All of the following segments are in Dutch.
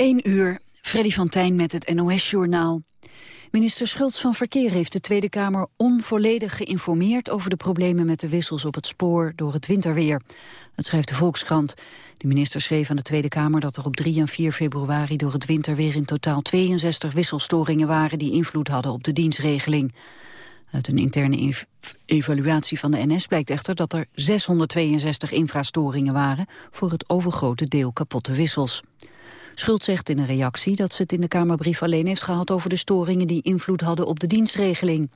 1 uur, Freddy van Tijn met het NOS-journaal. Minister Schultz van Verkeer heeft de Tweede Kamer onvolledig geïnformeerd over de problemen met de wissels op het spoor door het winterweer. Dat schrijft de Volkskrant. De minister schreef aan de Tweede Kamer dat er op 3 en 4 februari door het winterweer in totaal 62 wisselstoringen waren die invloed hadden op de dienstregeling. Uit een interne evaluatie van de NS blijkt echter dat er 662 infrastoringen waren voor het overgrote deel kapotte wissels. Schuld zegt in een reactie dat ze het in de Kamerbrief alleen heeft gehad over de storingen die invloed hadden op de dienstregeling.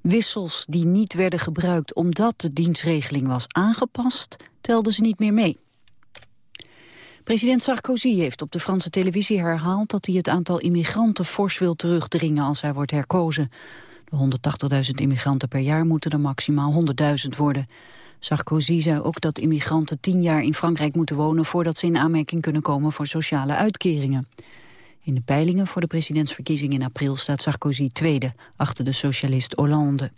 Wissels die niet werden gebruikt omdat de dienstregeling was aangepast, telden ze niet meer mee. President Sarkozy heeft op de Franse televisie herhaald dat hij het aantal immigranten fors wil terugdringen als hij wordt herkozen. De 180.000 immigranten per jaar moeten er maximaal 100.000 worden. Sarkozy zei ook dat immigranten tien jaar in Frankrijk moeten wonen... voordat ze in aanmerking kunnen komen voor sociale uitkeringen. In de peilingen voor de presidentsverkiezing in april staat Sarkozy tweede... achter de socialist Hollande.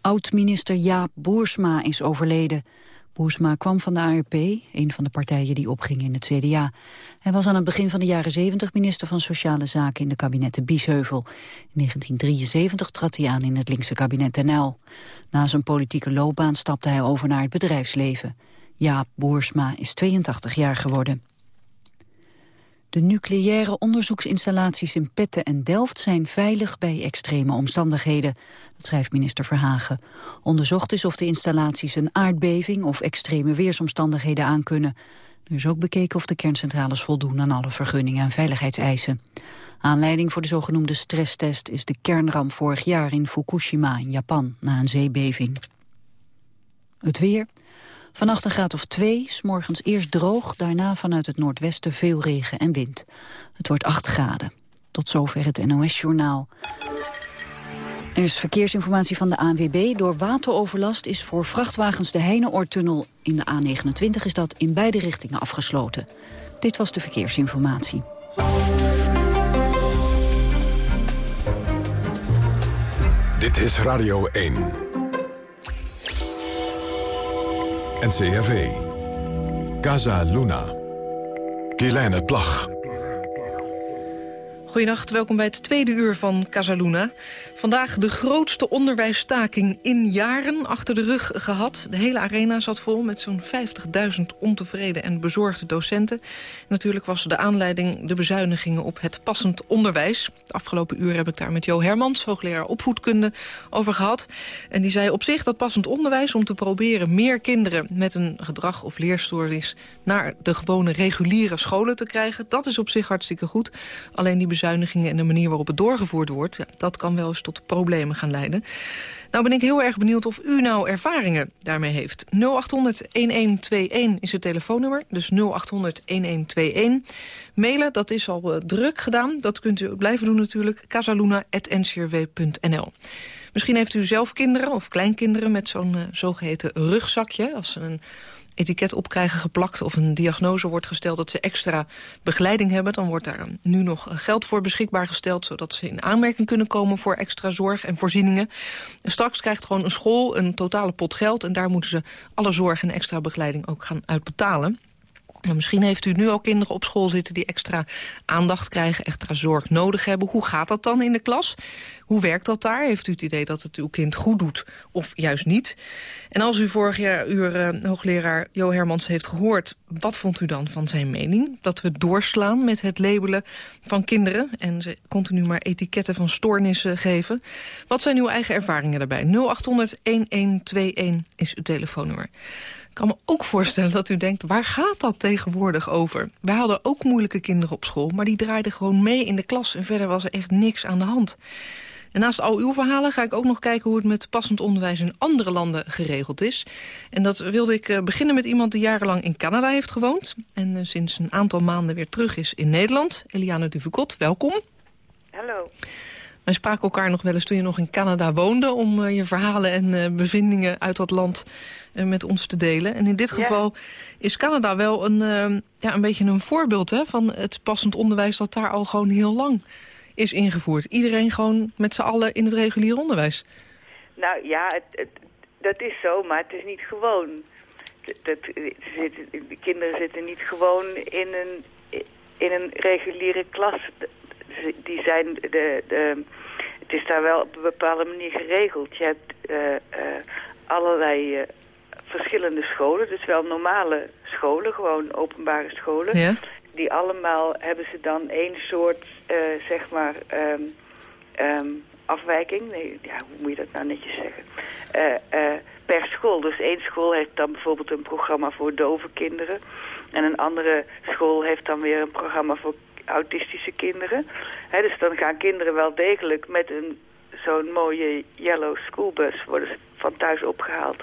Oud-minister Jaap Boersma is overleden. Boersma kwam van de ARP, een van de partijen die opgingen in het CDA. Hij was aan het begin van de jaren 70 minister van Sociale Zaken in de kabinetten Biesheuvel. In 1973 trad hij aan in het linkse kabinet NL. Na zijn politieke loopbaan stapte hij over naar het bedrijfsleven. Jaap Boersma is 82 jaar geworden. De nucleaire onderzoeksinstallaties in Petten en Delft zijn veilig bij extreme omstandigheden. Dat schrijft minister Verhagen. Onderzocht is of de installaties een aardbeving of extreme weersomstandigheden aankunnen. Er is ook bekeken of de kerncentrales voldoen aan alle vergunningen en veiligheidseisen. Aanleiding voor de zogenoemde stresstest is de kernramp vorig jaar in Fukushima in Japan na een zeebeving. Het weer. Vannacht een graad of twee, morgens eerst droog, daarna vanuit het noordwesten veel regen en wind. Het wordt 8 graden. Tot zover het NOS-journaal. Er is verkeersinformatie van de ANWB. Door wateroverlast is voor vrachtwagens de Heineoortunnel in de A29 is dat in beide richtingen afgesloten. Dit was de verkeersinformatie. Dit is Radio 1. NCRV. Casa Luna. Kielijne Plag. Goedenacht, welkom bij het tweede uur van Casaluna. Vandaag de grootste onderwijsstaking in jaren achter de rug gehad. De hele arena zat vol met zo'n 50.000 ontevreden en bezorgde docenten. Natuurlijk was de aanleiding de bezuinigingen op het passend onderwijs. De afgelopen uur heb ik daar met Jo Hermans, hoogleraar opvoedkunde, over gehad. En die zei op zich dat passend onderwijs om te proberen meer kinderen met een gedrag of leerstoornis naar de gewone reguliere scholen te krijgen. Dat is op zich hartstikke goed. Alleen die bezuinigingen en de manier waarop het doorgevoerd wordt, dat kan wel eens tot problemen gaan leiden. Nou ben ik heel erg benieuwd of u nou ervaringen daarmee heeft. 0800-1121 is het telefoonnummer, dus 0800-1121. Mailen, dat is al uh, druk gedaan. Dat kunt u blijven doen natuurlijk, casaluna.ncrw.nl. Misschien heeft u zelf kinderen of kleinkinderen met zo'n uh, zogeheten rugzakje... als ze een etiket op krijgen geplakt of een diagnose wordt gesteld dat ze extra begeleiding hebben, dan wordt daar nu nog geld voor beschikbaar gesteld, zodat ze in aanmerking kunnen komen voor extra zorg en voorzieningen. straks krijgt gewoon een school een totale pot geld en daar moeten ze alle zorg en extra begeleiding ook gaan uitbetalen. Nou, misschien heeft u nu al kinderen op school zitten die extra aandacht krijgen, extra zorg nodig hebben. Hoe gaat dat dan in de klas? Hoe werkt dat daar? Heeft u het idee dat het uw kind goed doet of juist niet? En als u vorig jaar uw uh, hoogleraar Jo Hermans heeft gehoord... wat vond u dan van zijn mening? Dat we doorslaan met het labelen van kinderen... en ze continu maar etiketten van stoornissen geven. Wat zijn uw eigen ervaringen daarbij? 0800-1121 is uw telefoonnummer. Ik kan me ook voorstellen dat u denkt, waar gaat dat tegenwoordig over? Wij hadden ook moeilijke kinderen op school, maar die draaiden gewoon mee in de klas... en verder was er echt niks aan de hand. En naast al uw verhalen ga ik ook nog kijken hoe het met passend onderwijs in andere landen geregeld is. En dat wilde ik eh, beginnen met iemand die jarenlang in Canada heeft gewoond. En eh, sinds een aantal maanden weer terug is in Nederland. Eliane Duvicot, welkom. Hallo. Wij spraken elkaar nog wel eens toen je nog in Canada woonde... om uh, je verhalen en uh, bevindingen uit dat land uh, met ons te delen. En in dit geval ja. is Canada wel een, ja, een beetje een voorbeeld hè, van het passend onderwijs... dat daar al gewoon heel lang is ingevoerd. Iedereen gewoon met z'n allen in het reguliere onderwijs. Nou ja, het, het, dat is zo, maar het is niet gewoon. Dat, zit, de kinderen zitten niet gewoon in een in een reguliere klas, die zijn de, de, het is daar wel op een bepaalde manier geregeld. Je hebt allerlei verschillende scholen, dus wel normale scholen, gewoon openbare scholen. Ja? Die allemaal hebben ze dan één soort, zeg maar, um, afwijking. Nee, ja, hoe moet je dat nou netjes zeggen? Per school. Dus één school heeft dan bijvoorbeeld een programma voor dove kinderen. En een andere school heeft dan weer een programma voor autistische kinderen. dus dan gaan kinderen wel degelijk met een zo'n mooie yellow schoolbus worden ze van thuis opgehaald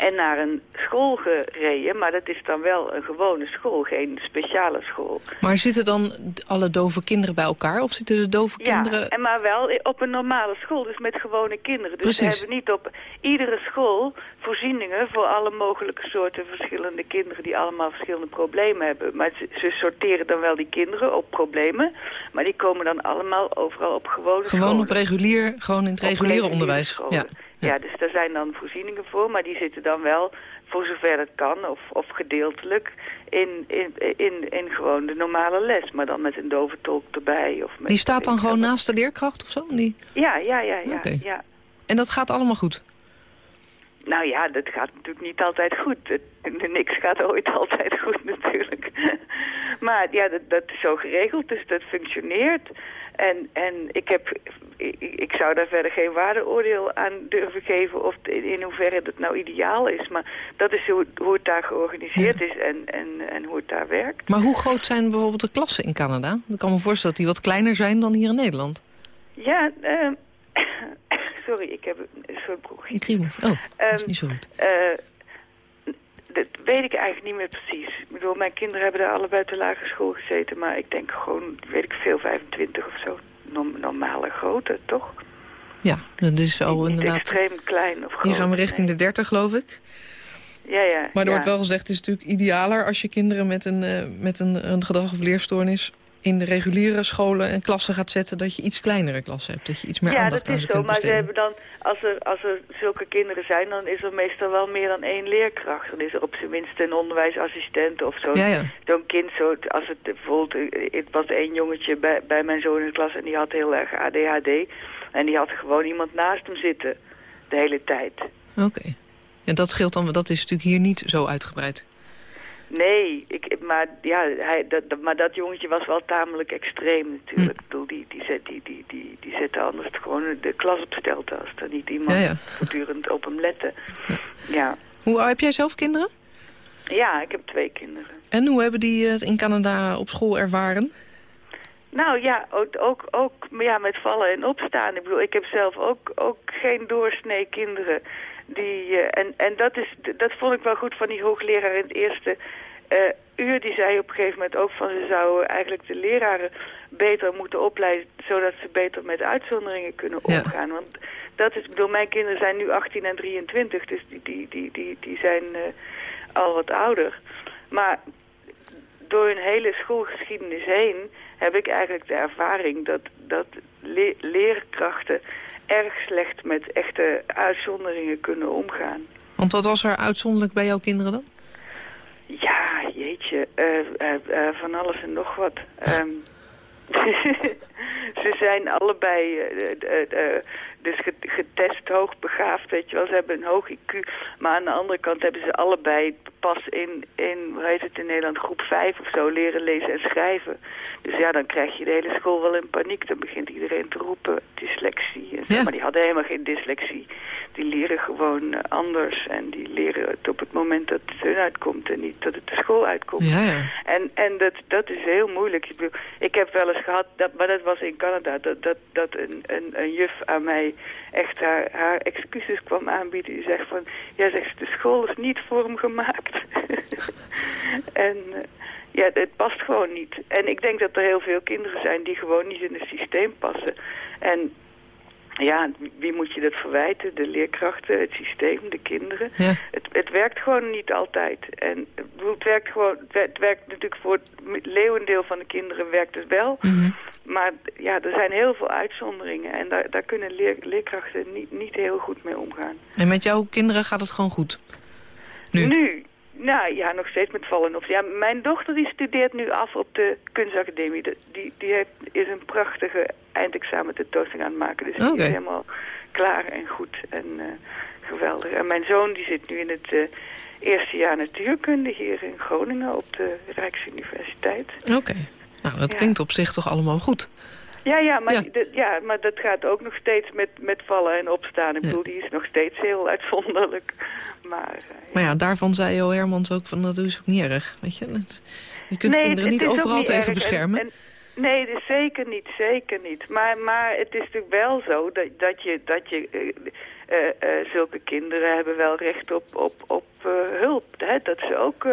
en naar een school gereden. Maar dat is dan wel een gewone school, geen speciale school. Maar zitten dan alle dove kinderen bij elkaar? Of zitten de dove kinderen... Ja, en maar wel op een normale school, dus met gewone kinderen. Dus Precies. we hebben niet op iedere school voorzieningen... voor alle mogelijke soorten verschillende kinderen... die allemaal verschillende problemen hebben. Maar ze, ze sorteren dan wel die kinderen op problemen... maar die komen dan allemaal overal op gewone Gewoon op regulier, gewoon in het reguliere onderwijs. Ja. Ja. dus daar zijn dan voorzieningen voor, maar die zitten dan wel, voor zover het kan, of, of gedeeltelijk, in, in, in, in gewoon de normale les. Maar dan met een dove tolk erbij. Of met die staat dan gewoon naast de leerkracht of zo? Die... Ja, ja, ja, ja, ja. En dat gaat allemaal goed? Nou ja, dat gaat natuurlijk niet altijd goed. niks gaat ooit altijd goed natuurlijk. maar ja, dat, dat is zo geregeld, dus dat functioneert. En, en ik, heb, ik, ik, zou daar verder geen waardeoordeel aan durven geven of in hoeverre dat nou ideaal is. Maar dat is hoe, hoe het daar georganiseerd is en, en, en hoe het daar werkt. Maar hoe groot zijn bijvoorbeeld de klassen in Canada? Ik kan me voorstellen dat die wat kleiner zijn dan hier in Nederland. Ja, uh, sorry, ik heb een soort bronchitis. Oh, dat is ehm, niet zo goed. Uh, dat weet ik eigenlijk niet meer precies. Ik bedoel, mijn kinderen hebben daar allebei de lagere school gezeten, maar ik denk gewoon, weet ik veel, 25 of zo. normale grootte, toch? Ja, dat is wel inderdaad... extreem klein of groot. Hier gaan we richting de 30, geloof ik. Ja, ja. Maar er wordt wel gezegd, het is natuurlijk idealer als je kinderen met een, uh, met een, een gedrag- of leerstoornis in de reguliere scholen en klassen gaat zetten... dat je iets kleinere klassen hebt, dat je iets meer ja, aandacht aan ze kunt. Ja, dat is zo, maar ze hebben dan, als er, als er zulke kinderen zijn... dan is er meestal wel meer dan één leerkracht. Dan is er op zijn minst een onderwijsassistent of zo'n ja, zo'n kind. Zo, als het bijvoorbeeld, het was één jongetje bij, bij mijn zoon in de klas... en die had heel erg ADHD. En die had gewoon iemand naast hem zitten de hele tijd. Oké. En dat scheelt dan, dat is natuurlijk hier niet zo uitgebreid. Nee, ik, maar, ja, hij, dat, maar dat jongetje was wel tamelijk extreem natuurlijk. Hm. Ik bedoel, die, die, zet, die, die, die, die zette anders gewoon de klas op stelte als er niet iemand ja, voortdurend op hem lette. Ja. Hoe heb jij zelf kinderen? Ja, ik heb twee kinderen. En hoe hebben die het in Canada op school ervaren? Nou ja, ook, ook, ook ja, met vallen en opstaan. Ik bedoel, ik heb zelf ook, ook geen doorsnee kinderen. Die, uh, en en dat, is, dat vond ik wel goed van die hoogleraar in het eerste uh, uur. Die zei op een gegeven moment ook van ze zouden eigenlijk de leraren beter moeten opleiden... zodat ze beter met uitzonderingen kunnen omgaan. Want dat is, ik bedoel, mijn kinderen zijn nu 18 en 23, dus die, die, die, die, die zijn uh, al wat ouder. Maar door hun hele schoolgeschiedenis heen heb ik eigenlijk de ervaring dat, dat le leerkrachten erg slecht met echte uitzonderingen kunnen omgaan. Want wat was er uitzonderlijk bij jouw kinderen dan? Ja, jeetje, uh, uh, van alles en nog wat. Um, ze zijn allebei dus getest hoogbegaafd, weet je wel. Ze hebben een hoog IQ, maar aan de andere kant hebben ze allebei pas in, in hoe heet het in Nederland, groep 5 of zo leren lezen en schrijven. Dus ja, dan krijg je de hele school wel in paniek. Dan begint iedereen te roepen dyslexie. En zo. Maar die hadden helemaal geen dyslexie. Die leren gewoon eh, anders. En die leren het op het moment dat het hun uitkomt en niet dat het de school uitkomt. Ja, ja. En, en dat, dat is heel moeilijk. Ik, bedoel, ik heb wel eens gehad, dat, maar dat was in Canada, dat, dat, dat een, een, een juf aan mij echt haar, haar excuses kwam aanbieden. Die zegt van, ja zegt de school is niet voor hem gemaakt. en... Uh, ja, het past gewoon niet. En ik denk dat er heel veel kinderen zijn die gewoon niet in het systeem passen. En ja, wie moet je dat verwijten? De leerkrachten, het systeem, de kinderen. Ja. Het, het werkt gewoon niet altijd. En het werkt gewoon, het werkt natuurlijk voor het leeuwendeel van de kinderen werkt het wel. Mhm. Maar ja, er zijn heel veel uitzonderingen en daar, daar kunnen leer, leerkrachten niet, niet heel goed mee omgaan. En met jouw kinderen gaat het gewoon goed? Nu? Nu, Nou ja, nog steeds met vallen op. Ja, mijn dochter die studeert nu af op de kunstacademie. Die, die heeft, is een prachtige eindexamen tentoonstelling aan het maken. Dus die is helemaal klaar en goed en uh, geweldig. En mijn zoon die zit nu in het uh, eerste jaar natuurkunde hier in Groningen op de Rijksuniversiteit. Oké. Nou, dat klinkt op zich toch allemaal goed. Ja, ja, maar, ja. ja, maar dat gaat ook nog steeds met, met vallen en opstaan. Ik bedoel, die is nog steeds heel uitzonderlijk. Maar, uh, maar ja, daarvan zei Jo Hermans ook van dat is ook niet erg. Weet je, je kunt kinderen niet overal tegen beschermen. En, nee, dus zeker niet, zeker niet. Maar, maar het is natuurlijk wel zo dat, dat je, dat je uh, uh, zulke kinderen hebben wel recht op, op, op hulp. Hè? Dat ze ook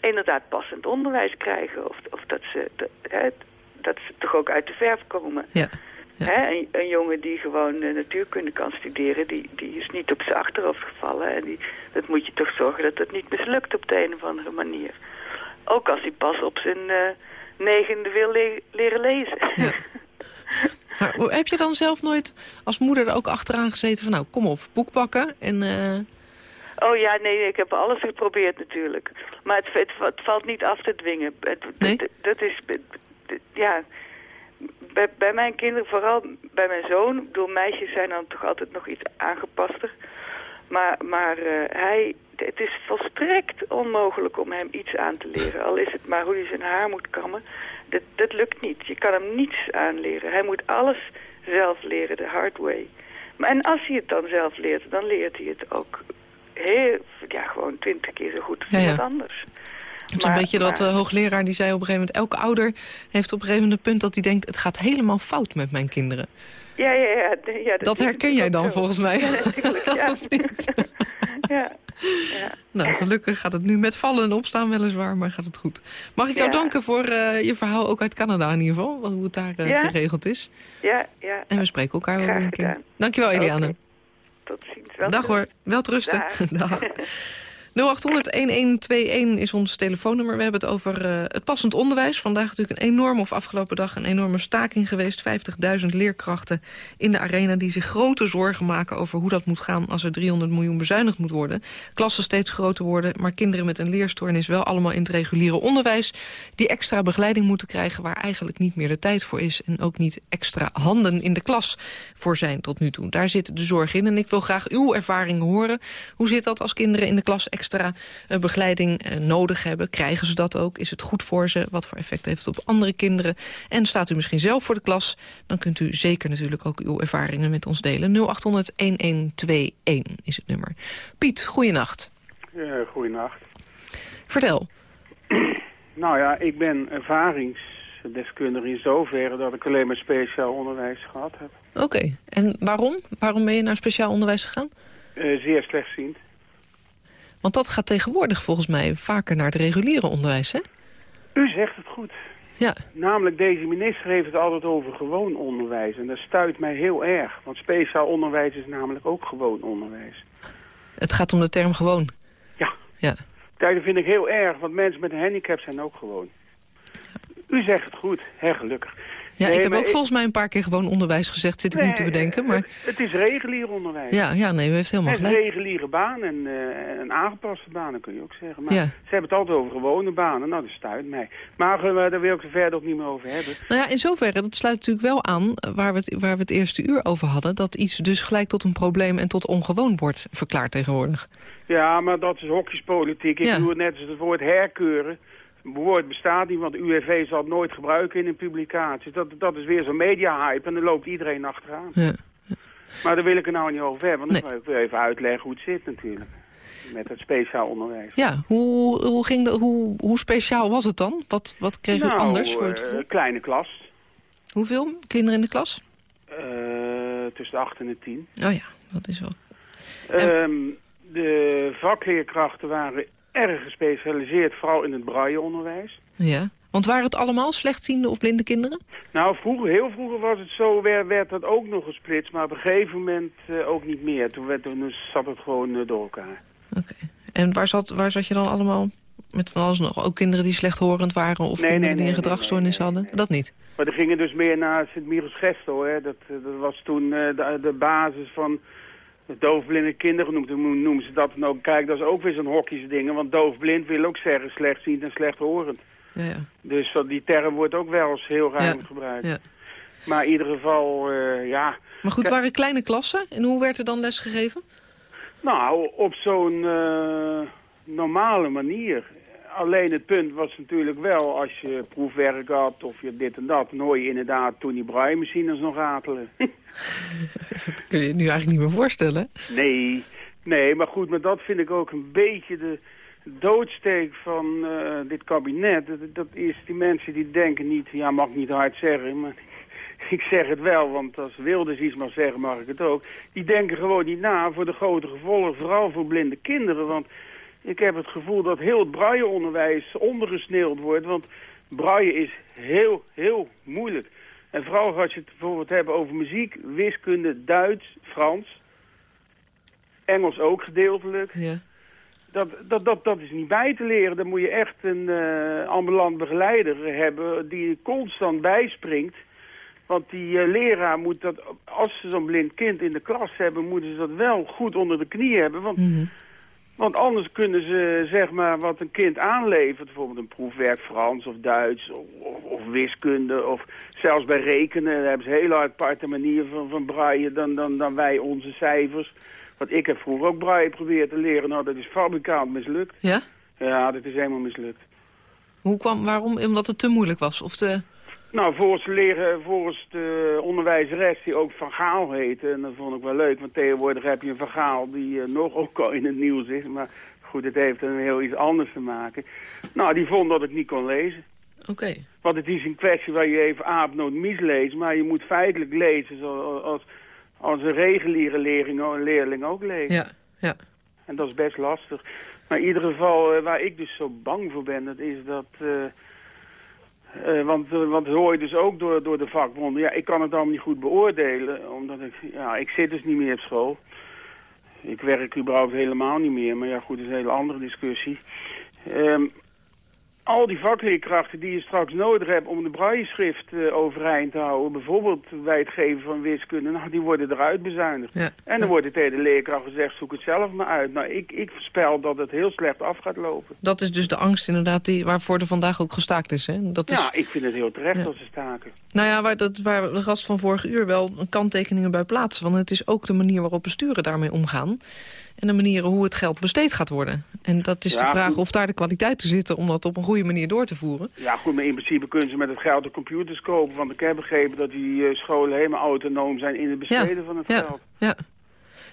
inderdaad passend onderwijs krijgen. Of, of dat ze... hè, dat ze toch ook uit de verf komen. Ja. Hè? Een, een, jongen die gewoon uh, natuurkunde kan studeren, die, die is niet op zijn achterhoofd gevallen. En die, dat moet je toch zorgen dat dat niet mislukt op de een of andere manier. Ook als hij pas op zijn uh, negende wil leren lezen. Ja. maar, heb je dan zelf nooit als moeder er ook achteraan gezeten van nou kom op, boek pakken en... Uh... Oh ja, nee, ik heb alles geprobeerd natuurlijk. Maar het, het, het valt niet af te dwingen. Het, nee? dat is, ja, bij, bij, mijn kinderen, vooral bij mijn zoon, bedoel, meisjes zijn dan toch altijd nog iets aangepaster. Maar, maar uh, hij, het is volstrekt onmogelijk om hem iets aan te leren. Al is het maar hoe hij zijn haar moet kammen. Dat, dat lukt niet. Je kan hem niets aanleren. Hij moet alles zelf leren, de hard way. Maar, en als hij het dan zelf leert, dan leert hij het ook heel, ja, gewoon twintig keer zo goed als ja, iemand anders. Het is een beetje dat uh, hoogleraar die zei op een gegeven moment... elke ouder heeft op een gegeven moment een punt dat hij denkt... het gaat helemaal fout met mijn kinderen. Ja, ja, ja. ja dat, dat herken jij dan volgens mij. Ja, natuurlijk. Ja. ja. ja. Nou, gelukkig gaat het nu met vallen en opstaan weliswaar, maar gaat het goed. Mag ik jou danken voor uh, je verhaal, ook uit Canada in ieder geval, hoe het daar uh, geregeld is. Ja, ja. En we spreken elkaar wel weer een keer. Dankjewel, Eliane. Okay. Tot ziens. Wel Dag hoor, wel rusten. Dag. 0800-1121 is ons telefoonnummer. We hebben het over uh, het passend onderwijs. Vandaag natuurlijk een enorme, of afgelopen dag een enorme staking geweest. 50.000 leerkrachten in de arena die zich grote zorgen maken... over hoe dat moet gaan als er 300 miljoen bezuinigd moet worden. Klassen steeds groter worden, maar kinderen met een leerstoornis... wel allemaal in het reguliere onderwijs... die extra begeleiding moeten krijgen waar eigenlijk niet meer de tijd voor is... en ook niet extra handen in de klas voor zijn tot nu toe. Daar zit de zorg in en ik wil graag uw ervaring horen. Hoe zit dat als kinderen in de klas extra eh, begeleiding eh, nodig hebben. Krijgen ze dat ook? Is het goed voor ze? Wat voor effect heeft het op andere kinderen? En staat u misschien zelf voor de klas? Dan kunt u zeker natuurlijk ook uw ervaringen met ons delen. 0800-1121 is het nummer. Piet, goeienacht. Ja, goeienacht. Vertel. Nou ja, ik ben ervaringsdeskundige in zoverre dat ik alleen maar speciaal onderwijs gehad heb. Oké, en waarom? Waarom ben je naar speciaal onderwijs gegaan? Uh, zeer slechtziend. Want dat gaat tegenwoordig volgens mij vaker naar het reguliere onderwijs, hè? U zegt het goed. Ja. Namelijk, deze minister heeft het altijd over gewoon onderwijs. En dat stuit mij heel erg. Want speciaal onderwijs is namelijk ook gewoon onderwijs. Het gaat om de term gewoon? Ja. ja. Kijk, dat vind ik heel erg, want mensen met een handicap zijn ook gewoon. U zegt het goed, hè, gelukkig. Ja, ik heb ook volgens mij een paar keer gewoon onderwijs gezegd, zit ik niet te bedenken. Maar... Het, is regulier onderwijs. Ja, ja nee, u heeft helemaal gelijk. Een reguliere baan en uh, een aangepaste banen kun je ook zeggen. Maar ze hebben het altijd over gewone banen, nou dat stuit mij. Maar uh, daar wil ik er verder ook niet meer over hebben. Nou ja, in zoverre, dat sluit natuurlijk wel aan waar we, het, waar we het eerste uur over hadden. Dat iets dus gelijk tot een probleem en tot ongewoon wordt verklaard tegenwoordig. Ja, maar dat is hokjespolitiek. Ik ja. doe het net als het woord herkeuren woord bestaat niet, want UWV zal het nooit gebruiken in een publicatie. Dat, dat is weer zo'n media-hype en dan loopt iedereen achteraan. Ja. Maar daar wil ik er nou niet over hebben, want dan wil ik weer even uitleggen hoe het zit natuurlijk. Met het speciaal onderwijs. Ja, hoe, hoe, ging hoe, hoe speciaal was het dan? Wat, wat kreeg nou, u anders? Voor het uh, kleine klas. Hoeveel kinderen in de klas? Uh, tussen de 8 en de 10. Oh ja, dat is wel. Um, de vakleerkrachten waren erg gespecialiseerd, vooral in het brailleonderwijs. Ja, want waren het allemaal slechtziende of blinde kinderen? Nou, vroeger, heel vroeger was het zo, werd, werd dat ook nog gesplitst, maar op een gegeven moment uh, ook niet meer. Toen, werd, toen zat het gewoon uh, door elkaar. Oké, en waar zat, waar zat je dan allemaal met van alles nog? Ook kinderen die slechthorend waren of nee, kinderen nee, die een gedragsstoornis hadden? Dat niet? Maar die gingen dus meer naar Sint-Miros Gestel, hè. Dat, dat was toen uh, de, de basis van doofblinde kinderen noemen, noemen ze dat dan ook. Kijk, dat is ook weer zo'n hokjesdingen, want doofblind wil ook zeggen slechtziend en slechthorend. Ja, ja. Dus die term wordt ook wel eens heel ruim gebruikt. Ja. Maar in ieder geval, uh, ja... Maar goed, waren kleine klassen? En hoe werd er dan les gegeven? Nou, op zo'n uh, normale manier. Alleen het punt was natuurlijk wel, als je proefwerk had of je dit en dat... dan hoor je inderdaad toen die braaimachines nog ratelen. Kun je je nu eigenlijk niet meer voorstellen? Nee, nee, maar goed, maar dat vind ik ook een beetje de doodsteek van uh, dit kabinet. Dat, dat, is die mensen die denken niet, ja mag ik niet hard zeggen... maar ik zeg het wel, want als Wilders iets mag zeggen, mag ik het ook. Die denken gewoon niet na voor de grote gevolgen, vooral voor blinde kinderen. Want ik heb het gevoel dat heel het brailleonderwijs ondergesneeuwd wordt. Want braille is heel, heel moeilijk. En vooral als je het bijvoorbeeld hebt over muziek, wiskunde, Duits, Frans. Engels ook gedeeltelijk. Ja. Dat, dat, dat, dat is niet bij te leren. Dan moet je echt een uh, ambulant begeleider hebben die constant bijspringt. Want die uh, leraar moet dat, als ze zo'n blind kind in de klas hebben, moeten ze dat wel goed onder de knie hebben. Want, mhm. Want anders kunnen ze, zeg maar, wat een kind aanlevert, bijvoorbeeld een proefwerk Frans of Duits of, of, wiskunde of zelfs bij rekenen, daar hebben ze hele aparte manieren van, van braaien dan, dan, dan wij onze cijfers. Want ik heb vroeger ook braaien geprobeerd te leren, nou dat is fabrikant mislukt. Ja? Ja, dat is helemaal mislukt. Hoe kwam, waarom? Omdat het te moeilijk was? Of te... Nou, volgens, leren, volgens de onderwijzeres die ook Van Gaal heette. En dat vond ik wel leuk, want tegenwoordig heb je een Van Gaal die uh, nog ook al in het nieuws is. Maar goed, het heeft een heel iets anders te maken. Nou, die vond dat ik niet kon lezen. Oké. Want het is een kwestie waar je even aapnoot misleest. Maar je moet feitelijk lezen zoals als, als een reguliere leerling, een leerling ook leest. Ja, ja. En dat is best lastig. Maar in ieder geval, uh, waar ik dus zo bang voor ben, dat is dat... Uh, uh, want, uh, want hoor je dus ook door, door de vakbonden. Ja, ik kan het allemaal niet goed beoordelen, omdat ik, ja, ik zit dus niet meer op school. Ik werk überhaupt helemaal niet meer, maar ja goed, dat is een hele andere discussie. Um, al die vakleerkrachten die je straks nodig hebt om de brailleschrift uh, overeind te houden... bijvoorbeeld bij het geven van wiskunde, nou, die worden eruit bezuinigd. Ja. En dan wordt het tegen de leerkracht gezegd, zoek het zelf maar uit. Nou, ik, ik voorspel dat het heel slecht af gaat lopen. Dat is dus de angst inderdaad die, waarvoor er vandaag ook gestaakt is, hè? Dat is... Ja, ik vind het heel terecht ja. als ze staken. Nou ja, waar, dat, waar de gast van vorige uur wel kanttekeningen bij plaatsen. Want het is ook de manier waarop besturen daarmee omgaan en de manieren hoe het geld besteed gaat worden. En dat is de vraag of daar de kwaliteiten zitten om dat op een goede manier door te voeren. Ja goed, maar in principe kunnen ze met het geld de computers kopen. Want ik heb begrepen dat die uh, scholen helemaal autonoom zijn in het besteden van het ja. geld. Ja,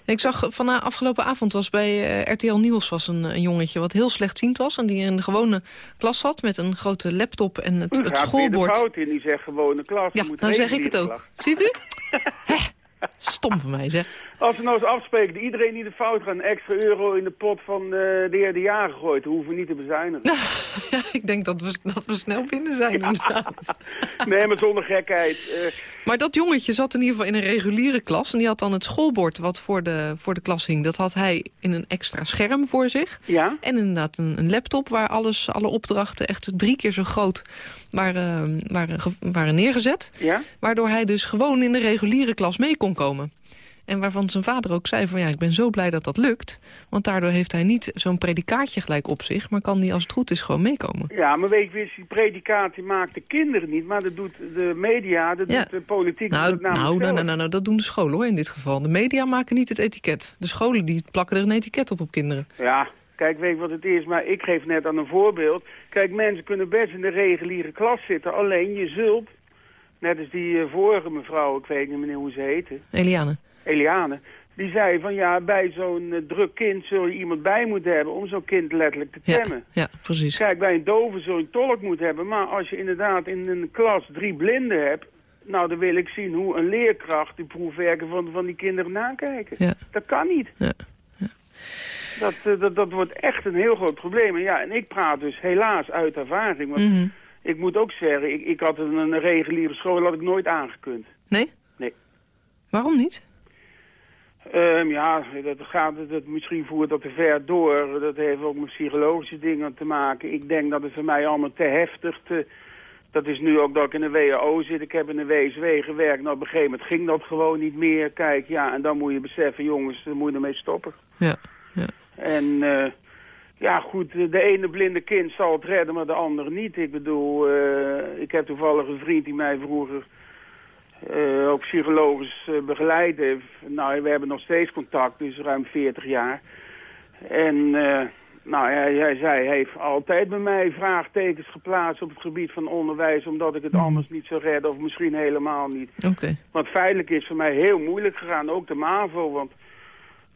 ik zag van uh, afgelopen avond was bij uh, RTL Nieuws was een, een, jongetje wat heel slechtziend was. En die in de gewone klas zat met een grote laptop en het, het schoolbord. Fout in, die zegt gewone klas. Ja, dan zeg ik het ook. Ziet u? Stom van mij, zeg. Als we nou eens afspreken iedereen die de fout gaat... een extra euro in de pot van uh, de heer De Jager gooit... dan hoeven we niet te bezuinigen. ja, ik denk dat we, dat we snel binnen zijn, inderdaad. nee, maar zonder gekheid. Uh... Maar dat jongetje zat in ieder geval in een reguliere klas... en die had dan het schoolbord wat voor de, voor de klas hing. Dat had hij in een extra scherm voor zich. Ja? En inderdaad een, een laptop waar alles, alle opdrachten... echt drie keer zo groot waren, waren, waren neergezet. Ja? Waardoor hij dus gewoon in de reguliere klas mee kon komen. En waarvan zijn vader ook zei van ja, ik ben zo blij dat dat lukt. Want daardoor heeft hij niet zo'n predikaatje gelijk op zich... maar kan die als het goed is gewoon meekomen. Ja, maar weet je, die predikaat die maakt de kinderen niet... maar dat doet de media, dat doet de politiek. Nou, dat nou, nou, nou, nou, nou, dat doen de scholen hoor in dit geval. De media maken niet het etiket. De scholen die plakken er een etiket op op kinderen. Ja, Kijk, weet wat het is, maar ik geef net aan een voorbeeld. Kijk, mensen kunnen best in de reguliere klas zitten. Alleen je zult, net als die uh, vorige mevrouw, ik weet niet meer hoe ze heette. Eliane. Eliane. Die zei van ja, bij zo'n uh, druk kind zul je iemand bij moeten hebben om zo'n kind letterlijk te temmen. Ja, ja, precies. Kijk, bij een dove zul je een tolk moeten hebben. Maar als je inderdaad in een klas drie blinden hebt, nou dan wil ik zien hoe een leerkracht die proefwerken van, van die kinderen nakijken. Ja. Dat kan niet. Ja. Dat, uh, dat, dat wordt echt een heel groot probleem. En ja, en ik praat dus helaas uit ervaring. Want mm -hmm. ik moet ook zeggen, ik, ik had een, een reguliere school, had ik nooit aangekund. Nee? Nee. Waarom niet? Um, ja, dat gaat dat, misschien voert dat te ver door. Dat heeft ook met psychologische dingen te maken. Ik denk dat het voor mij allemaal te heftig, te, dat is nu ook dat ik in de WHO zit. Ik heb in de WSW gewerkt. Nou, op een gegeven moment ging dat gewoon niet meer. Kijk, ja, en dan moet je beseffen, jongens, dan moet je ermee stoppen. Ja, ja. En uh, ja, goed, de ene blinde kind zal het redden, maar de andere niet. Ik bedoel, uh, ik heb toevallig een vriend die mij vroeger uh, ook psychologisch begeleid heeft. Nou, we hebben nog steeds contact, dus ruim 40 jaar. En nou, hij, hij zei, hij heeft altijd bij mij vraagtekens geplaatst op het gebied van onderwijs... omdat ik het mhm. anders niet zou redden of misschien helemaal niet. Oké. Want feitelijk is voor mij heel moeilijk gegaan, ook de MAVO, want...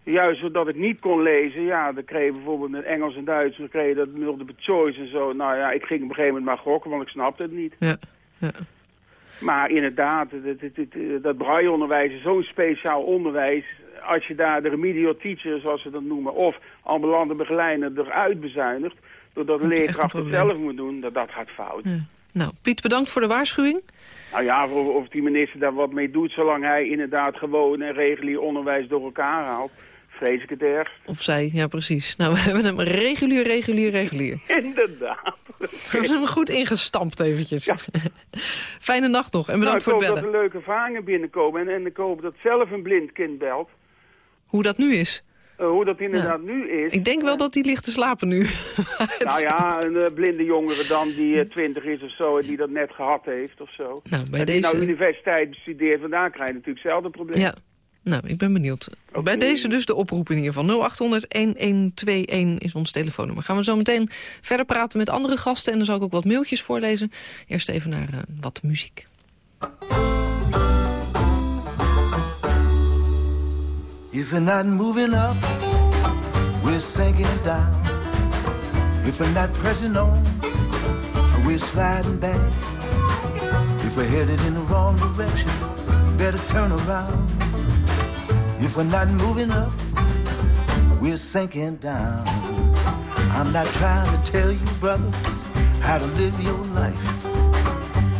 Juist zodat ik niet kon lezen, ja, dan kreeg je bijvoorbeeld met Engels en Duits, dan kreeg je dat multiple choice en zo. Nou ja, ik ging op een gegeven moment maar gokken, want ik snapte het niet. Ja, ja. Maar inderdaad, dat, dat, dat brailleonderwijs is zo'n speciaal onderwijs als je daar de remedial teacher, zoals ze dat noemen, of ambulante begeleider eruit bezuinigt, doordat de leerkracht het zelf moet doen, dat, dat gaat fout. Nou, Piet, bedankt voor de waarschuwing. Nou ja, of, of die minister daar wat mee doet, zolang hij inderdaad gewoon en regulier onderwijs door elkaar haalt vrees ik het. Of zij, ja precies. Nou, we hebben hem regulier, regulier, regulier. Inderdaad. We hebben hem goed ingestampt eventjes. Ja. Fijne nacht nog en bedankt nou, voor het bellen. Ik hoop dat er leuke ervaringen binnenkomen en, en ik hoop dat zelf een blind kind belt. Hoe dat nu is? Uh, hoe dat inderdaad nu is. Ik denk wel dat hij ligt te slapen nu. nou ja, een uh, blinde jongere dan die uh, twintig is of zo... en die dat net gehad heeft of zo. Nou, bij en deze... die nou universiteit bestudeert, vandaan krijg je natuurlijk hetzelfde probleem. Ja, nou, ik ben benieuwd. Okay. Bij deze dus de oproep in ieder geval. 0800-1121 is ons telefoonnummer. Gaan we zo meteen verder praten met andere gasten... en dan zal ik ook wat mailtjes voorlezen. Eerst even naar wat muziek. If we're not moving up, we're sinking down. If we're not pressing on, we're sliding back. If we're headed in the wrong direction, better turn around. If we're not moving up, we're sinking down. I'm not trying to tell you, brother, how to live your life,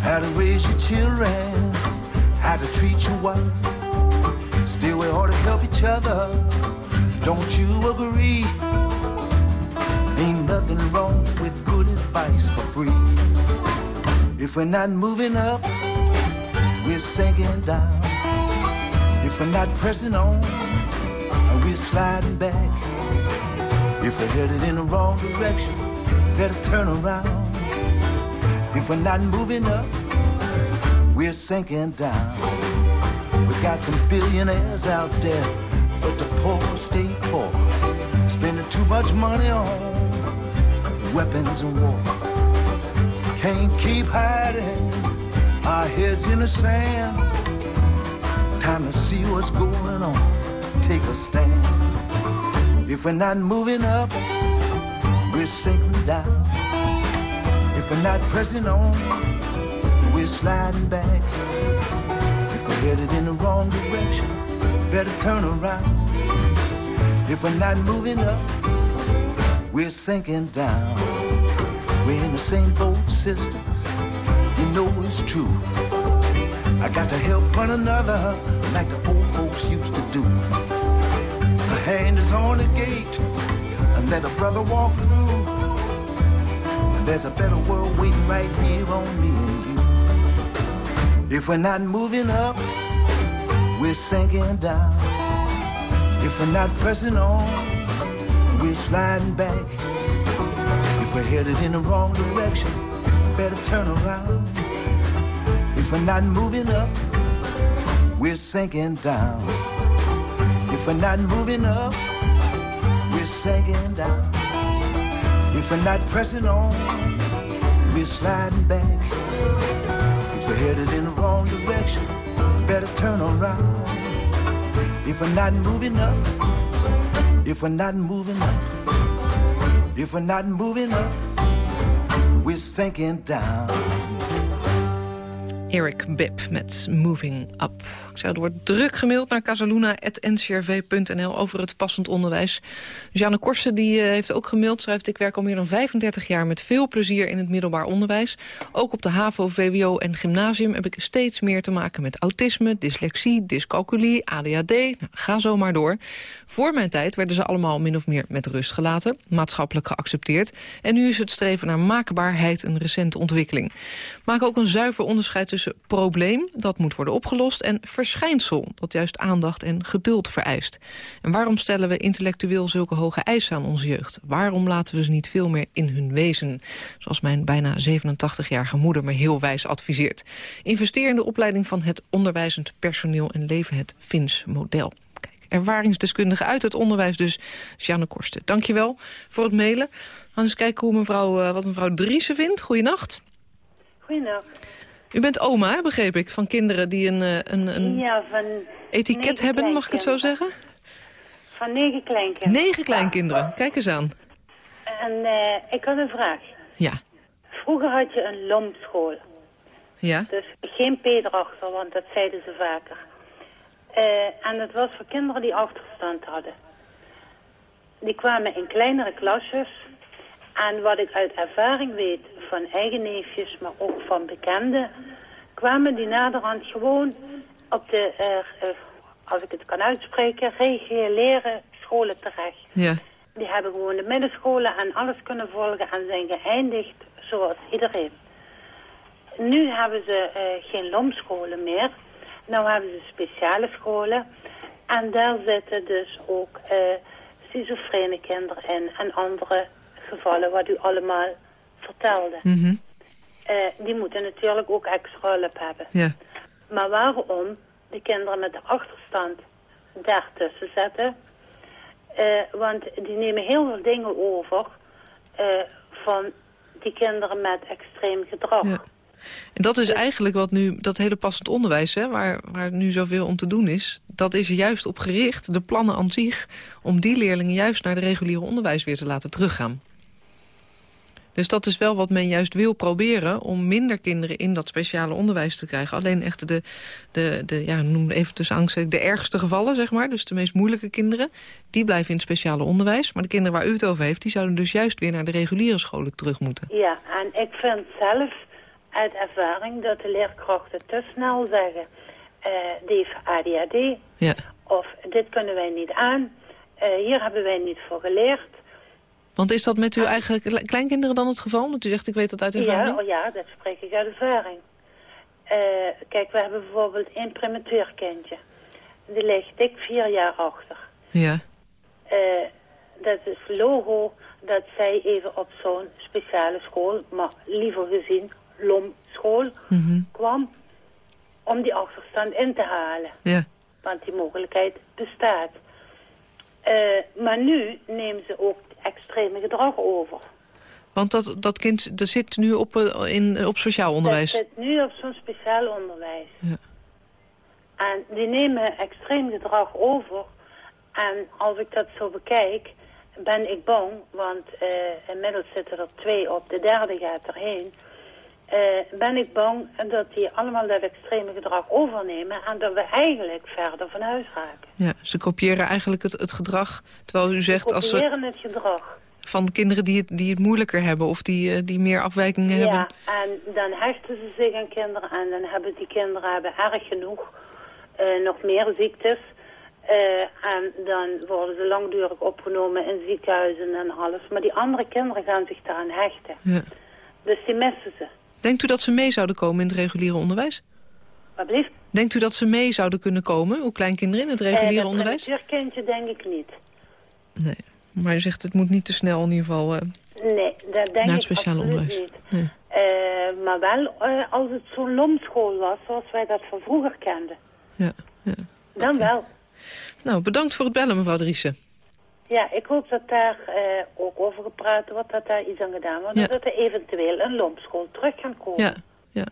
how to raise your children, how to treat your wife. Still, we ought to help each other. Don't you agree? Ain't nothing wrong with good advice for free. If we're not moving up, we're sinking down. If we're not pressing on, we're sliding back. If we're headed in the wrong direction, better turn around. If we're not moving up, we're sinking down. We got some billionaires out there, but the poor stay poor. Spending too much money on weapons and war. Can't keep hiding our heads in the sand. Time to see what's going on. Take a stand. If we're not moving up, we're sinking down. If we're not pressing on, we're sliding back If we're headed in the wrong direction. Better turn around. If we're not moving up, we're sinking down. We're in the same boat, sister. You know it's true. I got to help one another like the old folks used to do. A hand is on the gate and let a brother walk through. And there's a better world waiting right here on me and you. If we're not moving up, we're sinking down. If we're not pressing on, we're sliding back. If we're headed in the wrong direction, better turn around. If we're not moving up, we're sinking down. If we're not moving up, we're sinking down. If we're not pressing on, we're sliding back. If we're headed in the wrong direction, better turn around. If we're not moving up, if we're not moving up, if we're not moving up, we're sinking down. Eric Bibb met Moving Up. Er wordt druk gemaild naar casaluna.ncrv.nl over het passend onderwijs. Janne Korsen die, eh, heeft ook gemaild, schrijft... ik werk al meer dan 35 jaar met veel plezier in het middelbaar onderwijs. Ook op de HAVO, VWO en gymnasium heb ik steeds meer te maken met autisme... dyslexie, dyscalculie, ADHD, nou, ga zo maar door. Voor mijn tijd werden ze allemaal min of meer met rust gelaten... maatschappelijk geaccepteerd. En nu is het streven naar maakbaarheid een recente ontwikkeling. Maak ook een zuiver onderscheid tussen probleem, dat moet worden opgelost... en verschijnsel, dat juist aandacht en geduld vereist. En waarom stellen we intellectueel zulke hoge eisen aan onze jeugd? Waarom laten we ze niet veel meer in hun wezen? Zoals mijn bijna 87-jarige moeder me heel wijs adviseert. Investeer in de opleiding van het onderwijzend personeel... en leven het Fins-model ervaringsdeskundige uit het onderwijs dus, Janne Korsten. Dankjewel voor het mailen. Gaan eens kijken hoe mevrouw, uh, wat mevrouw Driessen vindt. Goeienacht. Goeienacht. U bent oma, hè, begreep ik, van kinderen die een, eh, een, een ja, van etiket hebben, mag ik het zo zeggen? Van negen kleinkinderen. Negen kleinkinderen, kijk eens aan. En uh, ik had een vraag. Ja. Vroeger had je een lomschool. Ja. Dus geen P erachter, want dat zeiden ze vaker. Uh, en dat was voor kinderen die achterstand hadden. Die kwamen in kleinere klasjes. En wat ik uit ervaring weet van eigen neefjes, maar ook van bekenden... kwamen die naderhand gewoon op de, uh, uh, als ik het kan uitspreken, reguliere scholen terecht. Ja. Die hebben gewoon de middenscholen en alles kunnen volgen en zijn geëindigd zoals iedereen. Nu hebben ze uh, geen lomscholen meer. Nu hebben ze speciale scholen. En daar zitten dus ook schizofrene kinderen in en andere gevallen wat u allemaal vertelde. Mm -hmm. uh, die moeten natuurlijk ook extra hulp hebben. Ja. Maar waarom de kinderen met de achterstand daartussen zetten? Uh, want die nemen heel veel dingen over uh, van die kinderen met extreem gedrag. Ja. En dat is eigenlijk wat nu, dat hele passend onderwijs, hè, waar, waar nu zoveel om te doen is... dat is er juist op gericht, de plannen aan zich... om die leerlingen juist naar de reguliere onderwijs weer te laten teruggaan. Dus dat is wel wat men juist wil proberen... om minder kinderen in dat speciale onderwijs te krijgen. Alleen echt de, de, de ja, noem even tussen angst, de ergste gevallen, zeg maar. Dus de meest moeilijke kinderen, die blijven in het speciale onderwijs. Maar de kinderen waar u het over heeft, die zouden dus juist weer naar de reguliere scholen terug moeten. Ja, en ik vind zelf uit ervaring dat de leerkrachten te snel zeggen... Uh, die heeft ADHD, ja. of dit kunnen wij niet aan, uh, hier hebben wij niet voor geleerd... Want is dat met uw eigen kleinkinderen dan het geval? Want u zegt, ik weet dat uit ervaring. Ja, oh ja dat spreek ik uit ervaring. Uh, kijk, we hebben bijvoorbeeld een prematuurkindje. Die ligt dik vier jaar achter. Ja. Uh, dat is logo dat zij even op zo'n speciale school, maar liever gezien LOM-school, mm -hmm. kwam om die achterstand in te halen. Ja. Want die mogelijkheid bestaat. Uh, maar nu nemen ze ook extreme gedrag over. Want dat, dat kind dat zit nu op, in, op speciaal onderwijs? Dat zit nu op zo'n speciaal onderwijs. Ja. En die nemen extreem gedrag over. En als ik dat zo bekijk, ben ik bang. Want uh, inmiddels zitten er twee op, de derde gaat erheen. Uh, ben ik bang dat die allemaal dat extreme gedrag overnemen... en dat we eigenlijk verder van huis raken. Ja, ze kopiëren eigenlijk het, het gedrag, terwijl u zegt... Ze als kopiëren het gedrag. Van kinderen die het, die het moeilijker hebben of die, uh, die meer afwijkingen ja, hebben. Ja, en dan hechten ze zich aan kinderen... en dan hebben die kinderen hebben erg genoeg uh, nog meer ziektes... en dan worden ze langdurig opgenomen in ziekenhuizen en alles. Maar die andere kinderen gaan zich daaraan hechten. Ja. Dus die missen ze. Denkt u dat ze mee zouden komen in het reguliere onderwijs? Wat blieft? Denkt u dat ze mee zouden kunnen komen, uw kleinkinderen, in het reguliere uh, onderwijs? Dat kindje denk ik niet. Nee, maar u zegt het moet niet te snel in ieder geval uh, nee, dat denk naar het ik speciale onderwijs. Niet. Nee. Uh, maar wel als het zo'n lomschool was, zoals wij dat van vroeger kenden. Ja, ja. Dan okay. wel. Nou, bedankt voor het bellen, mevrouw Driessen. Ja, ik hoop dat daar uh, ook over gepraat wordt, dat daar iets aan gedaan wordt. Ja. Dat er eventueel een lompschool terug kan komen. Ja, ja.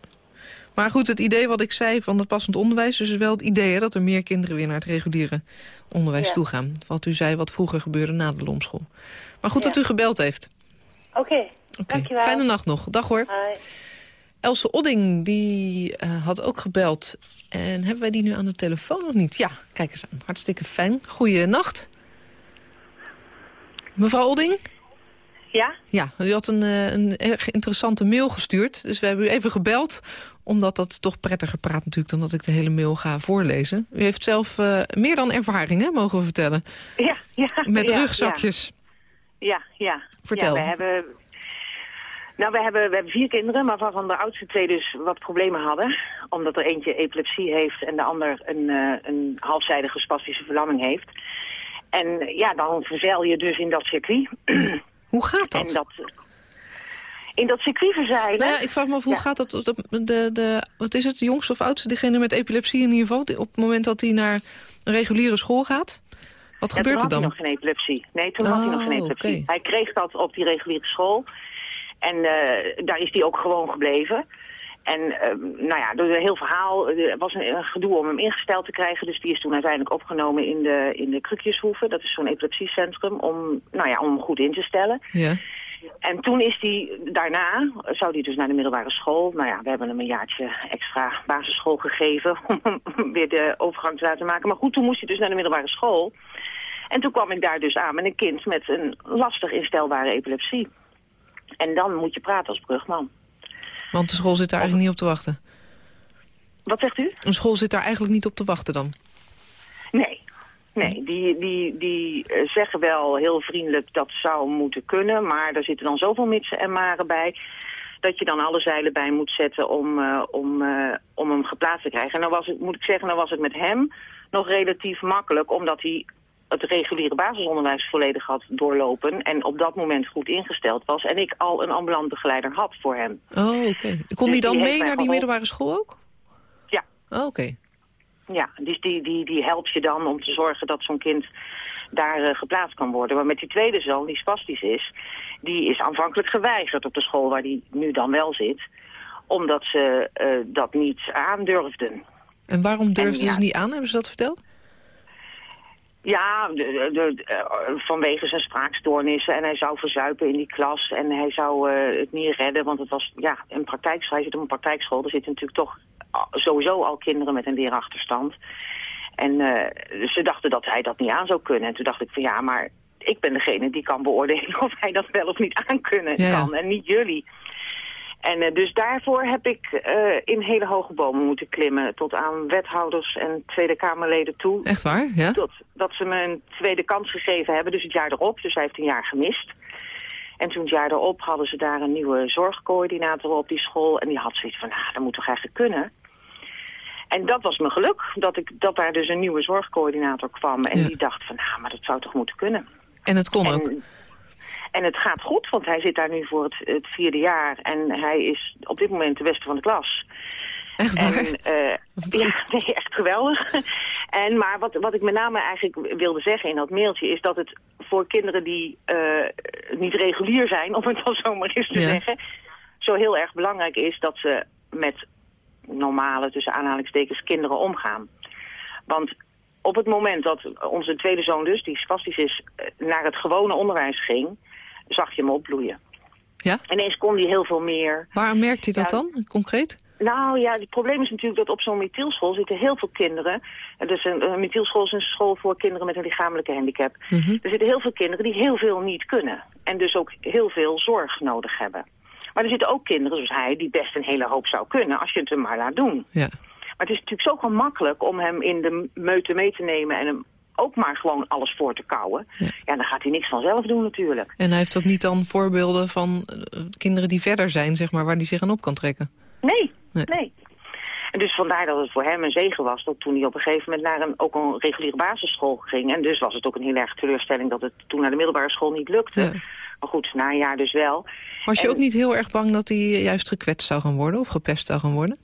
Maar goed, het idee wat ik zei van het passend onderwijs... dus is wel het idee hè, dat er meer kinderen weer naar het reguliere onderwijs Ja. toe gaan. Wat u zei, wat vroeger gebeurde na de lomschool. Maar goed Ja. dat u gebeld heeft. Oké, dankjewel. Fijne nacht nog. Dag hoor. Hoi. Else Odding, die eh, had ook gebeld. En hebben wij die nu aan de telefoon of niet? Ja, kijk eens aan. Hartstikke fijn. Goeienacht. Mevrouw Odding? Ja? Ja, u had een, eh, een erg interessante mail gestuurd. Dus we hebben u even gebeld. Omdat dat toch prettiger praat natuurlijk dan dat ik de hele mail ga voorlezen. U heeft zelf eh, meer dan ervaring, hè, mogen we vertellen. Ja, ja. Met ja, rugzakjes. Ja, ja. Vertel. Ja, we hebben... Nou, we hebben, we hebben vier kinderen, maar waarvan de oudste twee dus wat problemen hadden. Omdat er eentje epilepsie heeft en de ander een, eh, een halfzijdige spastische verlamming heeft. En ja, dan verzeil je dus in dat circuit. Hoe gaat dat? En dat in dat circuit verzeilen... Nou ja, ik vraag me af, hoe Ja. gaat dat? De, de, de, wat is het, de jongste of oudste, degene met epilepsie in ieder geval? die- Op het moment dat hij naar een reguliere school gaat? Wat Ja, gebeurt er toen dan? had hij nog geen epilepsie. Nee, toen had hij nog geen Oh, epilepsie. Hij kreeg dat op die reguliere school. En eh, daar is hij ook gewoon gebleven. En eh, nou ja, door een heel verhaal. Er was een, een gedoe om hem ingesteld te krijgen. Dus die is toen uiteindelijk opgenomen in de, in de Krukjeshoeve. Dat is zo'n epilepsiecentrum. Om, nou ja, om hem goed in te stellen. Ja. En toen is hij, daarna zou hij dus naar de middelbare school. Nou ja, we hebben hem een jaartje extra basisschool gegeven om hem weer de overgang te laten maken. Maar goed, toen moest hij dus naar de middelbare school. En toen kwam ik daar dus aan met een kind met een lastig instelbare epilepsie. En dan moet je praten als brugman. Want de school zit daar eigenlijk niet op te wachten. Wat zegt u? Een school zit daar eigenlijk niet op te wachten dan? Nee. Nee, die, die, die eh, zeggen wel heel vriendelijk dat zou moeten kunnen. Maar er zitten dan zoveel mitsen en maren bij... dat je dan alle zeilen bij moet zetten om, eh, om, eh, om hem geplaatst te krijgen. En dan was het, moet ik zeggen, dan was het met hem nog relatief makkelijk... omdat hij het reguliere basisonderwijs volledig had doorlopen... en op dat moment goed ingesteld was. En ik al een ambulant begeleider had voor hem. Oh, oké. Kon Dus die dan die heeft mee naar die middelbare school ook? Ja. Oh, oké. Ja, dus die, die, die helpt je dan om te zorgen dat zo'n kind daar eh, geplaatst kan worden. Maar met die tweede zoon, die spastisch is, die is aanvankelijk geweigerd op de school waar die nu dan wel zit. Omdat ze eh, dat niet aandurfden. En waarom durfden En ja. ze niet aan? Hebben ze dat verteld? Ja, de, de- eh, vanwege zijn spraakstoornissen. En hij zou verzuipen in die klas. En hij zou eh, het niet redden. Want het was ja, een praktijkschool. Hij zit op een praktijkschool. Er zitten natuurlijk toch sowieso al kinderen met een leerachterstand. En eh, ze dachten dat hij dat niet aan zou kunnen. En toen dacht ik van ja, maar ik ben degene die kan beoordelen of hij dat wel of niet aankunnen Ja, ja. kan. En niet jullie. En eh, dus daarvoor heb ik eh, in hele hoge bomen moeten klimmen. Tot aan wethouders en Tweede Kamerleden toe. Echt waar? Ja? Dat, dat ze me een tweede kans gegeven hebben, dus het jaar erop. Dus hij heeft een jaar gemist. En toen het jaar erop hadden ze daar een nieuwe zorgcoördinator op die school. En die had zoiets van, nou, dat moet toch eigenlijk kunnen? En dat was mijn geluk, dat, ik, dat daar dus een nieuwe zorgcoördinator kwam. En Ja. die dacht van, nou, maar dat zou toch moeten kunnen? En het kon ook. En, het gaat goed, want hij zit daar nu voor het, het vierde jaar. En hij is op dit moment de beste van de klas. Echt waar? En, eh, ja, nee, echt geweldig. En, maar wat, wat ik met name eigenlijk wilde zeggen in dat mailtje... is dat het voor kinderen die eh, niet regulier zijn... om het dan zomaar eens te Ja. zeggen... zo heel erg belangrijk is dat ze met normale, tussen aanhalingstekens, kinderen omgaan. Want op het moment dat onze tweede zoon dus, die spastisch is... eh, naar het gewone onderwijs ging, zag je hem opbloeien. Ja? Ineens kon hij heel veel meer... Waar merkt hij dat Ja. dan, concreet? Nou ja, het probleem is natuurlijk dat op zo'n methielschool zitten heel veel kinderen. Dus een, een is een school voor kinderen met een lichamelijke handicap. Mhm. Er zitten heel veel kinderen die heel veel niet kunnen. En dus ook heel veel zorg nodig hebben. Maar er zitten ook kinderen, zoals hij, die best een hele hoop zou kunnen als je het hem maar laat doen. Ja. Maar het is natuurlijk zo gemakkelijk om hem in de meute mee te nemen en hem ook maar gewoon alles voor te kouwen. Ja. Ja, dan gaat hij niks vanzelf doen natuurlijk. En hij heeft ook niet dan voorbeelden van eh, kinderen die verder zijn, zeg maar, waar hij zich aan op kan trekken. Nee, Nee. nee. En dus vandaar dat het voor hem een zegen was... dat toen hij op een gegeven moment naar een, ook een reguliere basisschool ging... en dus was het ook een heel erg teleurstelling... dat het toen naar de middelbare school niet lukte. Ja. Maar goed, na een jaar dus wel. Was je ook niet heel erg bang dat hij juist gekwetst zou gaan worden of gepest zou gaan worden?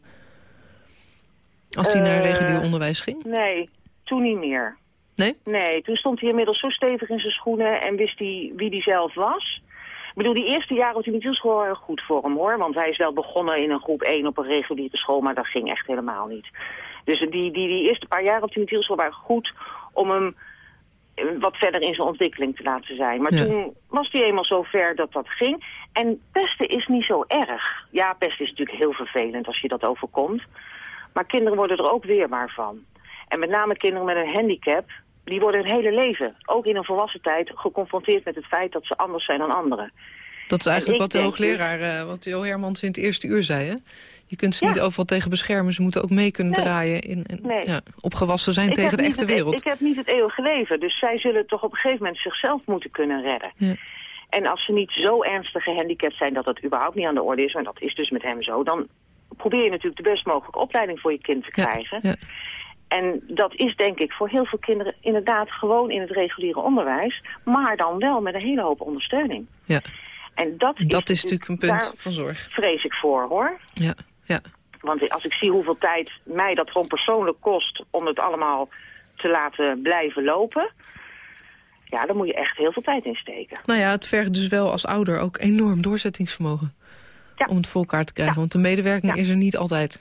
Als hij naar Eh, regulier onderwijs ging? Nee, toen niet meer. Nee? Nee, toen stond hij inmiddels zo stevig in zijn schoenen... en wist hij wie hij zelf was... Ik bedoel, die eerste jaren op die methielschool waren goed voor hem, hoor. Want hij is wel begonnen in een groep 1 op een reguliere school, maar dat ging echt helemaal niet. Dus die, die, die eerste paar jaar op die methielschool waren goed om hem wat verder in zijn ontwikkeling te laten zijn. Maar Ja. toen was hij eenmaal zo ver dat dat ging. En pesten is niet zo erg. Ja, pesten is natuurlijk heel vervelend als je dat overkomt. Maar kinderen worden er ook weerbaar van. En met name kinderen met een handicap, die worden hun hele leven, ook in een volwassen tijd, geconfronteerd met het feit dat ze anders zijn dan anderen. Dat is eigenlijk wat de hoogleraar, eh, wat Jo Hermans in het eerste uur zei. Hè? Je kunt ze Ja. niet overal tegen beschermen. Ze moeten ook mee kunnen Nee. draaien. In, in- Nee. ja, opgewassen zijn Ik tegen de echte het- wereld. Ik heb niet het eeuwige leven, dus zij zullen toch op een gegeven moment zichzelf moeten kunnen redden. Ja. En als ze niet zo ernstig gehandicapt zijn dat dat überhaupt niet aan de orde is, maar dat is dus met hem zo, dan probeer je natuurlijk de best mogelijke opleiding voor je kind te krijgen. ja. En dat is denk ik voor heel veel kinderen inderdaad gewoon in het reguliere onderwijs, maar dan wel met een hele hoop ondersteuning. Ja. En dat, Dat is natuurlijk een punt van zorg. vrees ik voor hoor. Ja, ja. Want als ik zie hoeveel tijd mij dat gewoon persoonlijk kost om het allemaal te laten blijven lopen... ja, dan moet je echt heel veel tijd insteken. Nou ja, het vergt dus wel als ouder ook enorm doorzettingsvermogen. Ja. Om het voor elkaar te krijgen, Ja. want de medewerking Ja. is er niet altijd.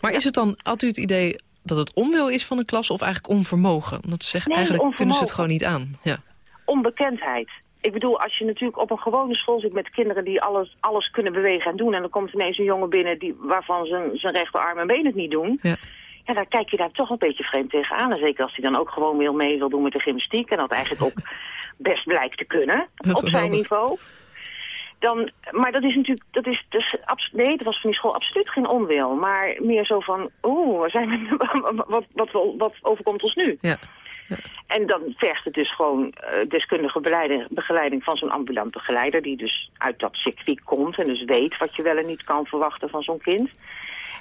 Maar is het dan, had u het idee dat het onwil is van de klas of eigenlijk onvermogen? Omdat ze zeggen, Nee, eigenlijk kunnen ze het gewoon niet aan. Ja. Onbekendheid. Ik bedoel, als je natuurlijk op een gewone school zit met kinderen die alles, alles kunnen bewegen en doen... en dan komt ineens een jongen binnen die, waarvan zijn, zijn rechterarm en been het niet doen... Ja. Ja, daar kijk je daar toch een beetje vreemd tegenaan. En zeker als hij dan ook gewoon wil mee wil doen met de gymnastiek... en dat eigenlijk ook best blijkt te kunnen op zijn niveau. Dan, maar dat is natuurlijk, dat is, dus, abs- nee, dat was van die school absoluut geen onwil. Maar meer zo van, oeh, waar zijn we, wat, wat, wat, overkomt ons nu? Ja. En dan vergt het dus gewoon eh, deskundige begeleiding van zo'n ambulant begeleider... die dus uit dat circuit komt en dus weet wat je wel en niet kan verwachten van zo'n kind.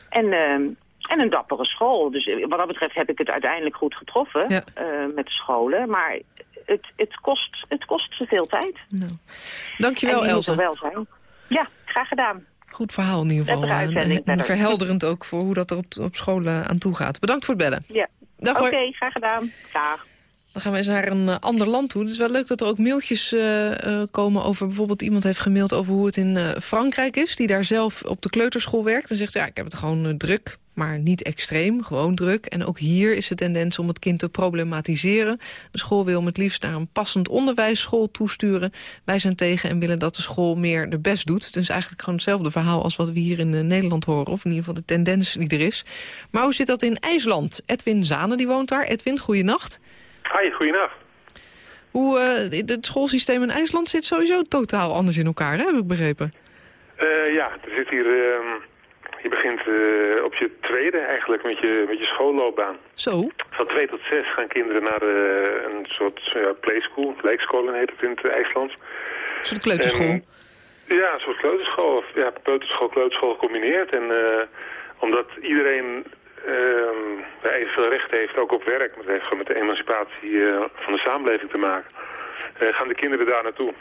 En, ehm, en een dappere school. Dus eh, wat dat betreft heb ik het uiteindelijk goed getroffen Ja. eh, met de scholen. Maar het, het, kost, het kost ze veel tijd. Nou. en Dankjewel, er Elsa. wel zijn. Ja, graag gedaan. Goed verhaal in ieder geval. Uitzending En- en verhelderend ook voor hoe dat er op, op scholen aan toe gaat. Bedankt voor het bellen. Ja. Oké, graag gedaan. Dag. Dan gaan we eens naar een eh, ander land toe. Het is wel leuk dat er ook mailtjes eh, eh, komen over... bijvoorbeeld iemand heeft gemaild over hoe het in eh, Frankrijk is... die daar zelf op de kleuterschool werkt. En zegt, ja, ik heb het gewoon eh, druk, maar niet extreem. Gewoon druk. En ook hier is de tendens om het kind te problematiseren. De school wil met liefst naar een passend onderwijsschool toesturen. Wij zijn tegen en willen dat de school meer de best doet. Dus eigenlijk gewoon hetzelfde verhaal als wat we hier in eh, Nederland horen. Of in ieder geval de tendens die er is. Maar hoe zit dat in IJsland? Edwin Zane die woont daar. Edwin, goeienacht. Hi, goeienacht. Hoe eh, het schoolsysteem in IJsland zit sowieso totaal anders in elkaar, hè, heb ik begrepen. Eh, ja, er zit hier... ehm, je begint eh, op je tweede eigenlijk met je, met je schoolloopbaan. Zo? Van twee tot zes gaan kinderen naar eh, een soort ja, playschool, lijkscholen heet het in het IJslands. Een soort kleuterschool. En, ja, een soort kleuterschool, of ja, peuterschool, kleuterschool gecombineerd. En eh, omdat iedereen ja, evenveel recht heeft, ook op werk, dat heeft gewoon met de emancipatie eh, van de samenleving te maken, eh, gaan de kinderen daar naartoe.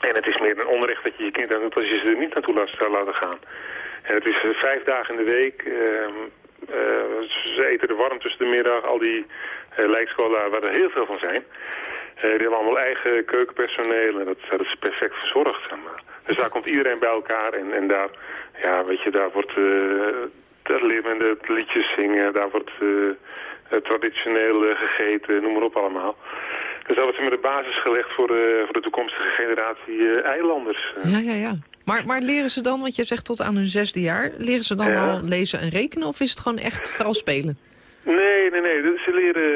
En het is meer een onrecht dat je je kind aan doet als je ze er niet naartoe laat, zou laten gaan. En het is eh, vijf dagen in de week. ehm, eh, ze eten er warm tussen de middag. Al die eh, lijkscholen waar er heel veel van zijn. Die hebben allemaal eigen keukenpersoneel. En dat, is perfect verzorgd. Zeg maar. Dus daar komt iedereen bij elkaar. En, en daar, ja, weet je, daar wordt... daar leert de liedjes zingen. Daar wordt traditioneel gegeten. Noem maar op allemaal. Dus dat wordt met de basis gelegd voor, eh, voor de toekomstige generatie eilanders. Ja, ja, ja. Maar, maar leren ze dan, want je zegt tot aan hun zesde jaar... leren ze dan Ja. al lezen en rekenen of is het gewoon echt vooral spelen? Nee, nee, nee. Ze leren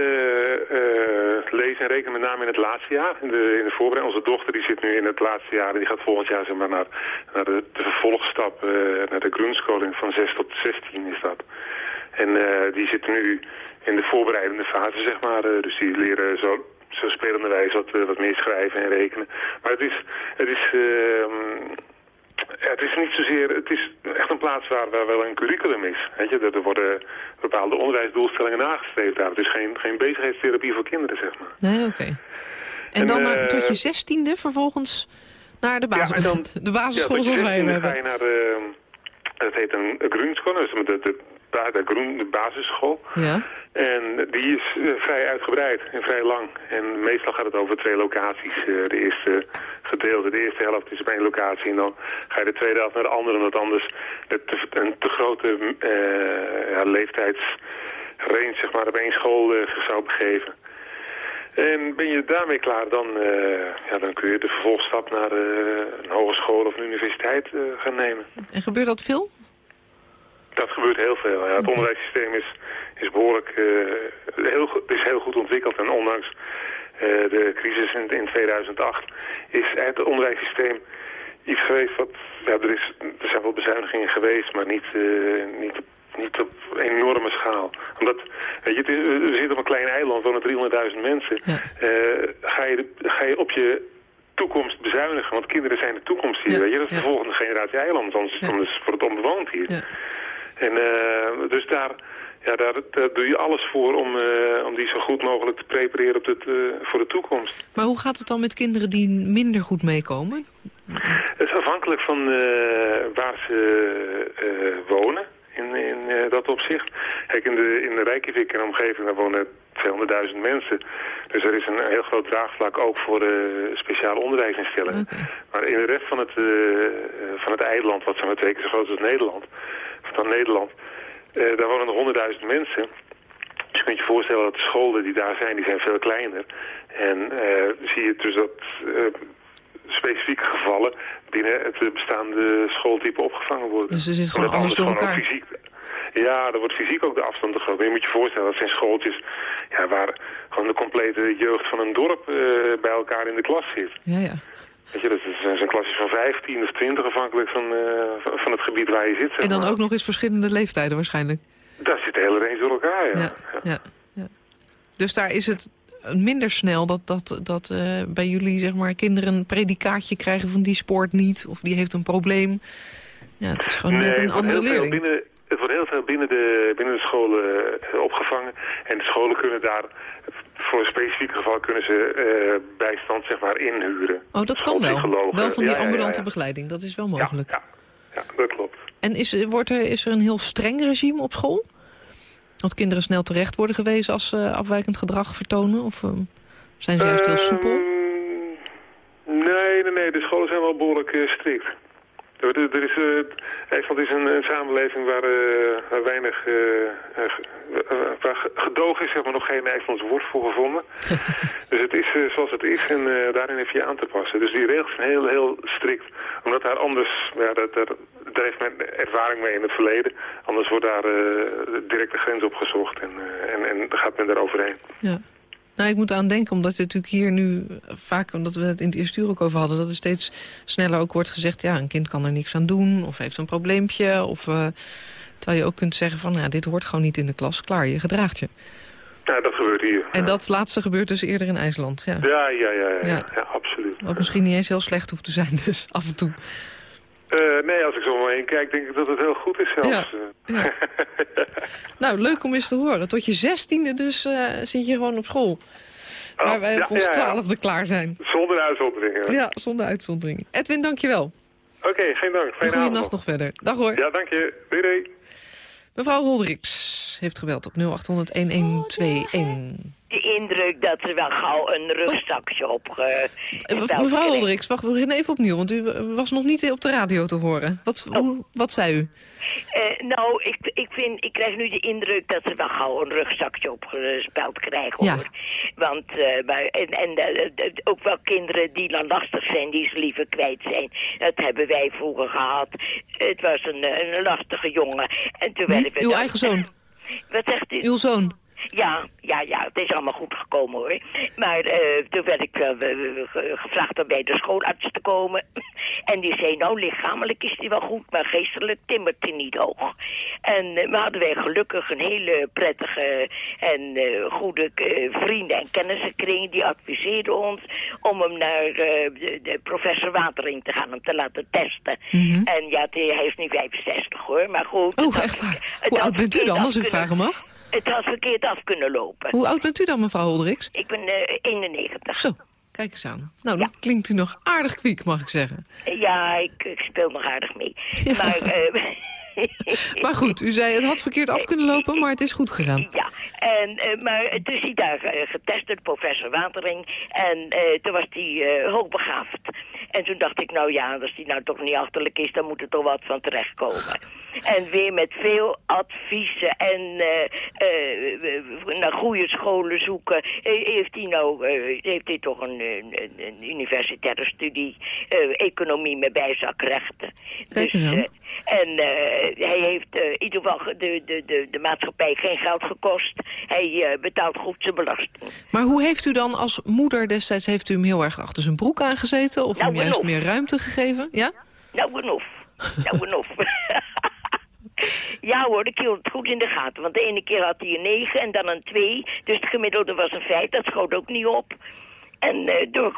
eh, lezen en rekenen met name in het laatste jaar. In de, in de voorbereiding. Onze dochter die zit nu in het laatste jaar en die gaat volgend jaar zeg maar, naar, naar de, de vervolgstap, eh, naar de grundscholing van 6 tot 16 is dat. En eh, die zitten nu in de voorbereidende fase, zeg maar. Dus die leren zo, zo spelenderwijs wat, eh, wat meer schrijven en rekenen. Maar het is, het is, ehm, ja, het is niet zozeer, het is echt een plaats waar, waar wel een curriculum is. Weet je, er er worden bepaalde onderwijsdoelstellingen nagestreefd daar. Het is geen, geen bezigheidstherapie voor kinderen, zeg maar. Nee, oké. En, En, dan naar, eh, tot je zestiende vervolgens naar de, basis, Ja, dan- de basisschool je zoals wij hem 16e hebben. ga je naar de, dat heet een, groenschool, dus de, de, de, de, groen, de basisschool. Ja. En die is eh, vrij uitgebreid en vrij lang. En meestal gaat het over twee locaties. Eh, de eerste gedeelte, de eerste helft is op één locatie. En dan ga je de tweede helft naar de andere. Omdat anders het te, een te grote eh ja, leeftijdsrange zeg maar, op één school zich zou begeven. En ben je daarmee klaar, dan, ja, dan kun je de vervolgstap naar een hogeschool of een universiteit gaan nemen. En gebeurt dat veel? Dat gebeurt heel veel. Ja. Het onderwijssysteem is, is behoorlijk eh, heel, is heel goed ontwikkeld. En ondanks eh, de crisis in, in 2008 is het onderwijssysteem iets geweest wat... Ja, er, is, er zijn wel bezuinigingen geweest, maar niet, eh, niet, op- niet op enorme schaal. Omdat, weet je, het is, we zitten op een klein eiland, wonen 300.000 mensen. Ga, je, ga je op je toekomst bezuinigen. Want kinderen zijn de toekomst hier. Ja, Weet je? Dat is de volgende generatie eiland. Anders, anders wordt het onbewoond hier. En eh, dus daar, ja, daar, daar doe je alles voor om, eh, om die zo goed mogelijk te prepareren op eh, voor de toekomst. Maar hoe gaat het dan met kinderen die minder goed meekomen? Het is afhankelijk van waar ze wonen in, in eh, dat opzicht. Kijk, in de, in de Reykjavik en omgeving daar wonen 200.000 mensen. Dus er is een heel groot draagvlak ook voor eh, speciale onderwijsinstellingen. Maar in de rest van het, eh, van het eiland, wat zo'n twee keer zo groot is als Nederland, of dan Nederland, daar wonen er 100.000 mensen. Dus je kunt je voorstellen dat de scholen die daar zijn, die zijn veel kleiner. En zie je dus dat specifieke gevallen binnen het bestaande schooltype opgevangen worden. Dus er zit gewoon dat alles door elkaar. fysiek ja, er wordt fysiek ook de afstand te groot. Maar je moet je voorstellen, dat zijn schooltjes ja, waar gewoon de complete jeugd van een dorp eh, bij elkaar in de klas zit. Ja, ja. Weet je, dat zijn zijn klasjes van 15 of 20 afhankelijk van, eh, van- van het gebied waar je zit. En dan maar. ook nog eens verschillende leeftijden waarschijnlijk. Daar zit de hele range door elkaar, ja. Ja, ja, ja. Dus daar is het minder snel dat, dat, dat eh, bij jullie zeg maar, kinderen een predikaatje krijgen van die sport niet. Of die heeft een probleem. Ja, het is gewoon net een andere leerling. Binnen, het wordt heel veel binnen de, binnen de scholen eh, opgevangen. En de scholen kunnen daar, voor een specifiek geval, kunnen ze eh, bijstand zeg maar inhuren. Oh, dat kan wel. Wel van die Ja, ja, ja, ambulante ja. begeleiding. Dat is wel mogelijk. Ja, dat klopt. En is, wordt er, is er een heel streng regime op school? Dat kinderen snel terecht worden gewezen als ze afwijkend gedrag vertonen? Of ehm, zijn ze juist heel soepel? Nee, nee, nee. De scholen zijn wel behoorlijk eh, strikt. Er, is, eh, IJsland is een, een samenleving waar, eh, weinig eh, waar ge- gedoog is, zeg maar nog geen IJslands woord voor gevonden. dus het is zoals het is en daarin heb je aan te passen. Dus die regels zijn heel, heel strikt. Omdat daar anders, ja, dat, daar, daar heeft men ervaring mee in het verleden. Anders wordt daar direct de grens opgezocht en, eh, en, en gaat men daar overheen. Ja. Nou, ik moet aan denken, omdat het natuurlijk hier nu vaak, omdat we het in het eerste uur ook over hadden, dat er steeds sneller ook wordt gezegd, ja, een kind kan er niks aan doen, of heeft een probleempje, of eh, terwijl je ook kunt zeggen van, ja, dit hoort gewoon niet in de klas, klaar, je gedraagt je. Ja, dat gebeurt hier. En dat laatste gebeurt dus eerder in IJsland, ja. Ja, ja, ja, ja, ja, Ja. ja, absoluut. Wat misschien niet eens heel slecht hoeft te zijn, dus af en toe. Eh, nee, als ik zo om me heen kijk, denk ik dat het heel goed is zelfs. Eh, Nou, leuk om eens te horen. Tot je zestiende dus eh, zit je gewoon op school. Waar wij Oh, ja, op ons ja, ja. twaalfde klaar zijn. Zonder uitzonderingen. Ja, zonder uitzondering. Edwin, dankjewel. Oké, geen dank. Fijne avond nacht nog verder. Dag hoor. Ja, dank je. Doei, doei. Mevrouw Holderiks heeft gebeld op 0800-1121. De indruk dat er wel gauw een rugzakje op Eh, Mevrouw Holderiks, wacht, we beginnen even opnieuw, want u was nog niet op de radio te horen. Wat, hoe, wat zei u? Eh, nou, ik, ik, vind, ik krijg nu de indruk dat ze wel gauw een rugzakje opgespeld krijgen, Ja. hoor. Want, eh, maar, en, en eh, eh, ook wel kinderen die dan lastig zijn, die ze liever kwijt zijn. Dat hebben wij vroeger gehad. Het was een, eh, een lastige jongen. En toen werden we Uw dan- eigen zoon? Wat zegt u? Uw zoon? Ja, ja, ja, het is allemaal goed gekomen hoor. Maar eh, toen werd ik ge- gevraagd om bij de schoolarts te komen. En die zei, nou lichamelijk is hij wel goed, maar geestelijk timmert hij niet hoog. En eh, we hadden wij gelukkig een hele prettige en goede vrienden en kennissenkring. Die adviseerden ons om hem naar de, de professor Watering te gaan, om te laten testen. Mhm. En ja, hij is nu 65 hoor, maar goed. Oh, echt waar? Hoe oud bent u dan, als ik kunnen- vragen mag? Het had verkeerd af kunnen lopen. Hoe oud bent u dan, mevrouw Holderiks? Ik ben eh 91. Zo, kijk eens aan. Nou, dat klinkt u nog aardig kwiek, mag ik zeggen. Ja, ik, ik speel nog aardig mee. Maar, eh, Maar goed, u zei het had verkeerd af kunnen lopen, maar het is goed gegaan. ja, en, eh, maar toen is hij daar getest door professor Watering. En toen was hij eh, hoogbegaafd. En toen dacht ik, nou ja, als die nou toch niet achterlijk is, dan moet er toch wat van terechtkomen. En weer met veel adviezen en uh, naar goede scholen zoeken, heeft hij nou, heeft hij toch een, een, een universitaire studie, economie met bijzakrechten. Dus, en hij heeft in ieder geval de, de, de, de maatschappij geen geld gekost. Hij betaalt goed zijn belasting. Maar hoe heeft u dan als moeder destijds, heeft u hem heel erg achter zijn broek aangezeten? Of nou, juist meer ruimte gegeven? Ja? Nou, genoeg. Nou, genoeg. Ja hoor, ik hield het goed in de gaten. Want de ene keer had hij een 9 en dan een 2. Dus het gemiddelde was een 5. Dat schoot ook niet op. En uh, door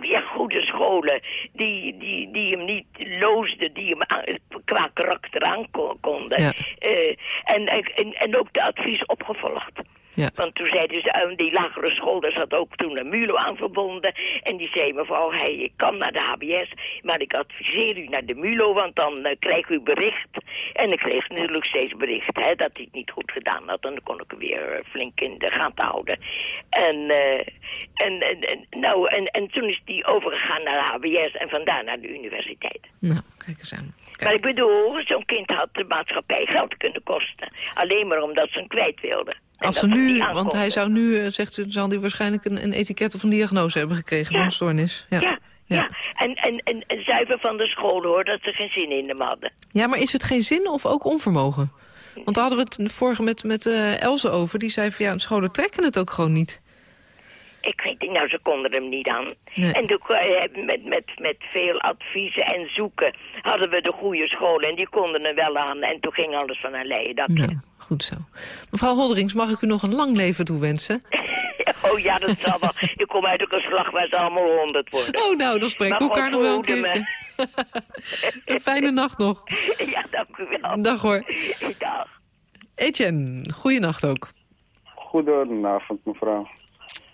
ja, goede scholen die, die, die hem niet loosden, die hem aan, qua karakter aan konden. Ja. Uh, en, en, en ook de advies opgevolgd. Ja. Want toen zeiden ze, uh, die lagere school, daar zat ook toen een MULO aan verbonden. En die zei, mevrouw, hij kan naar de HBS, maar ik adviseer u naar de MULO, want dan uh, krijg u bericht. En ik kreeg natuurlijk steeds bericht hè, dat hij het niet goed gedaan had. En dan kon ik hem weer uh, flink in de gaten houden. En, en, en, en, nou, en, en toen is hij overgegaan naar de HBS en vandaar naar de universiteit. Nou, kijk eens aan. Maar ik bedoel, zo'n kind had de maatschappij geld kunnen kosten. Alleen maar omdat ze hem kwijt wilden. Als ze nu, want hij zou nu, eh, zegt u, zal hij waarschijnlijk een, een etiket of een diagnose hebben gekregen van een stoornis. Ja. ja. Ja, En, en, en, en zuiver van de school hoor, dat ze geen zin in hem hadden. Ja, maar is het geen zin of ook onvermogen? Want daar hadden we het vorige met, met uh, Elze over. Die zei van ja, scholen trekken het ook gewoon niet. Ik weet niet, nou, ze konden hem niet aan. En toen, uh, met, met, met veel adviezen en zoeken hadden we de goede scholen. En die konden er wel aan. En toen ging alles van een leien dakje. Nou, goed zo. Mevrouw Holderings, mag ik u nog een lang leven toewensen? oh ja, dat zal wel. Ik kom uit een slag waar ze allemaal honderd worden. Oh nou, dan spreken we elkaar nog wel een keertje. een fijne nacht nog. Ja, dank u wel. Dag hoor. Dag. Etienne, goeienacht ook. Goedenavond, mevrouw.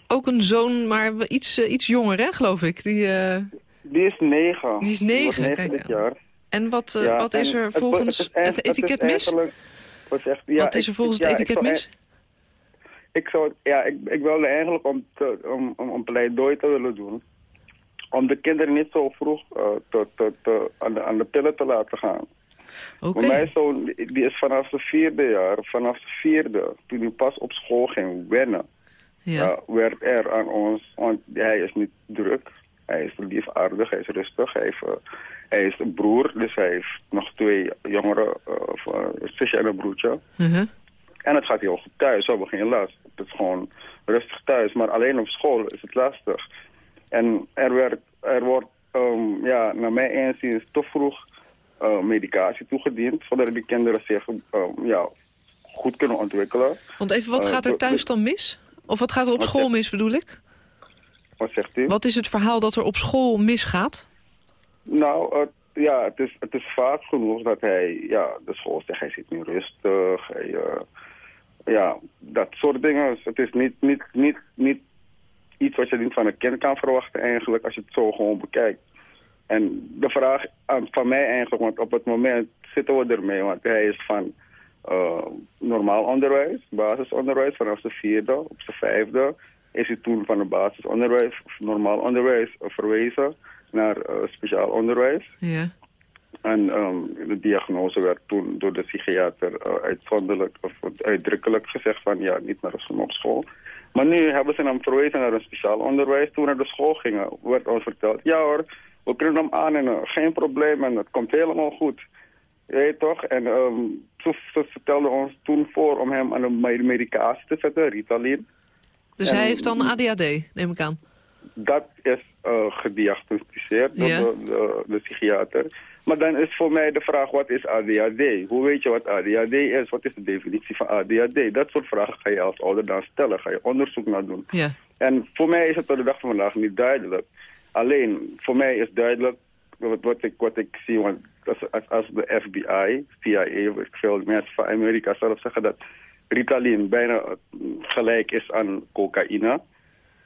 Ook een zoon, maar iets, uh, iets jonger, hè, geloof ik? Die, uh... die is negen. Die is negen, die negen dit jaar. En wat, ja, wat is er volgens het, het, het etiket mis? Wat, echt, ja, wat is er volgens het etiket mis? Ik, zou, ja, ik, ik wilde eigenlijk om, te, om, om, om pleidooi te willen doen. Om de kinderen niet zo vroeg uh, te, te, te, aan, de, aan de pillen te laten gaan. Okay. Mijn zoon die is vanaf de vierde jaar, vanaf de vierde, toen hij pas op school ging wennen, ja. Uh, werd er aan ons, want hij is niet druk, hij is lief aardig, hij is rustig, hij, heeft, uh, hij is een broer, dus hij heeft nog twee jongeren, uh, een zusje en een broertje. -huh. En het gaat heel goed thuis, we hebben geen last. Het is gewoon rustig thuis, maar alleen op school is het lastig. En er, werd, er wordt, um, ja, naar mijn inziens, te vroeg uh, medicatie toegediend, zodat die kinderen zich um, ja, goed kunnen ontwikkelen. Want even, wat gaat er thuis dan mis? Of wat gaat er op wat school zegt, mis, bedoel ik? Wat zegt u? Wat is het verhaal dat er op school misgaat? Nou, uh, ja, het is, het is vaak genoeg dat hij, ja, de school zegt, hij zit nu rustig, hij, uh, ja, dat soort dingen. Het is niet, niet, niet, niet iets wat je niet van een kind kan verwachten eigenlijk, als je het zo gewoon bekijkt. En de vraag van mij eigenlijk, want op het moment zitten we ermee, want hij is van uh, normaal onderwijs, basisonderwijs vanaf de vierde, op de vijfde is hij toen van het basisonderwijs of normaal onderwijs verwezen naar uh, speciaal onderwijs. Ja. En um, de diagnose werd toen door de psychiater uh, uitzonderlijk of uitdrukkelijk gezegd van ja, niet naar de school. Maar nu hebben ze hem verwezen naar een speciaal onderwijs. Toen we naar de school gingen, werd ons verteld, ja hoor, we kunnen hem aan en geen probleem en het komt helemaal goed. Je weet toch? En um, ze, vertelden ons toen voor om hem aan de medicatie te zetten, Ritalin. Dus en, hij heeft dan ADHD, neem ik aan? Dat is uh, gediagnosticeerd ja. door de, de, de, psychiater. Maar dan is voor mij de vraag, wat is ADHD? Hoe weet je wat ADHD is? Wat is de definitie van ADHD? Dat soort vragen ga je als ouder dan stellen. Ga je onderzoek naar doen. Ja. En voor mij is het tot de dag van vandaag niet duidelijk. Alleen, voor mij is duidelijk wat, wat, ik, wat ik zie, want als, als de FBI, CIA, veel mensen van Amerika zelf zeggen dat Ritalin bijna gelijk is aan cocaïne,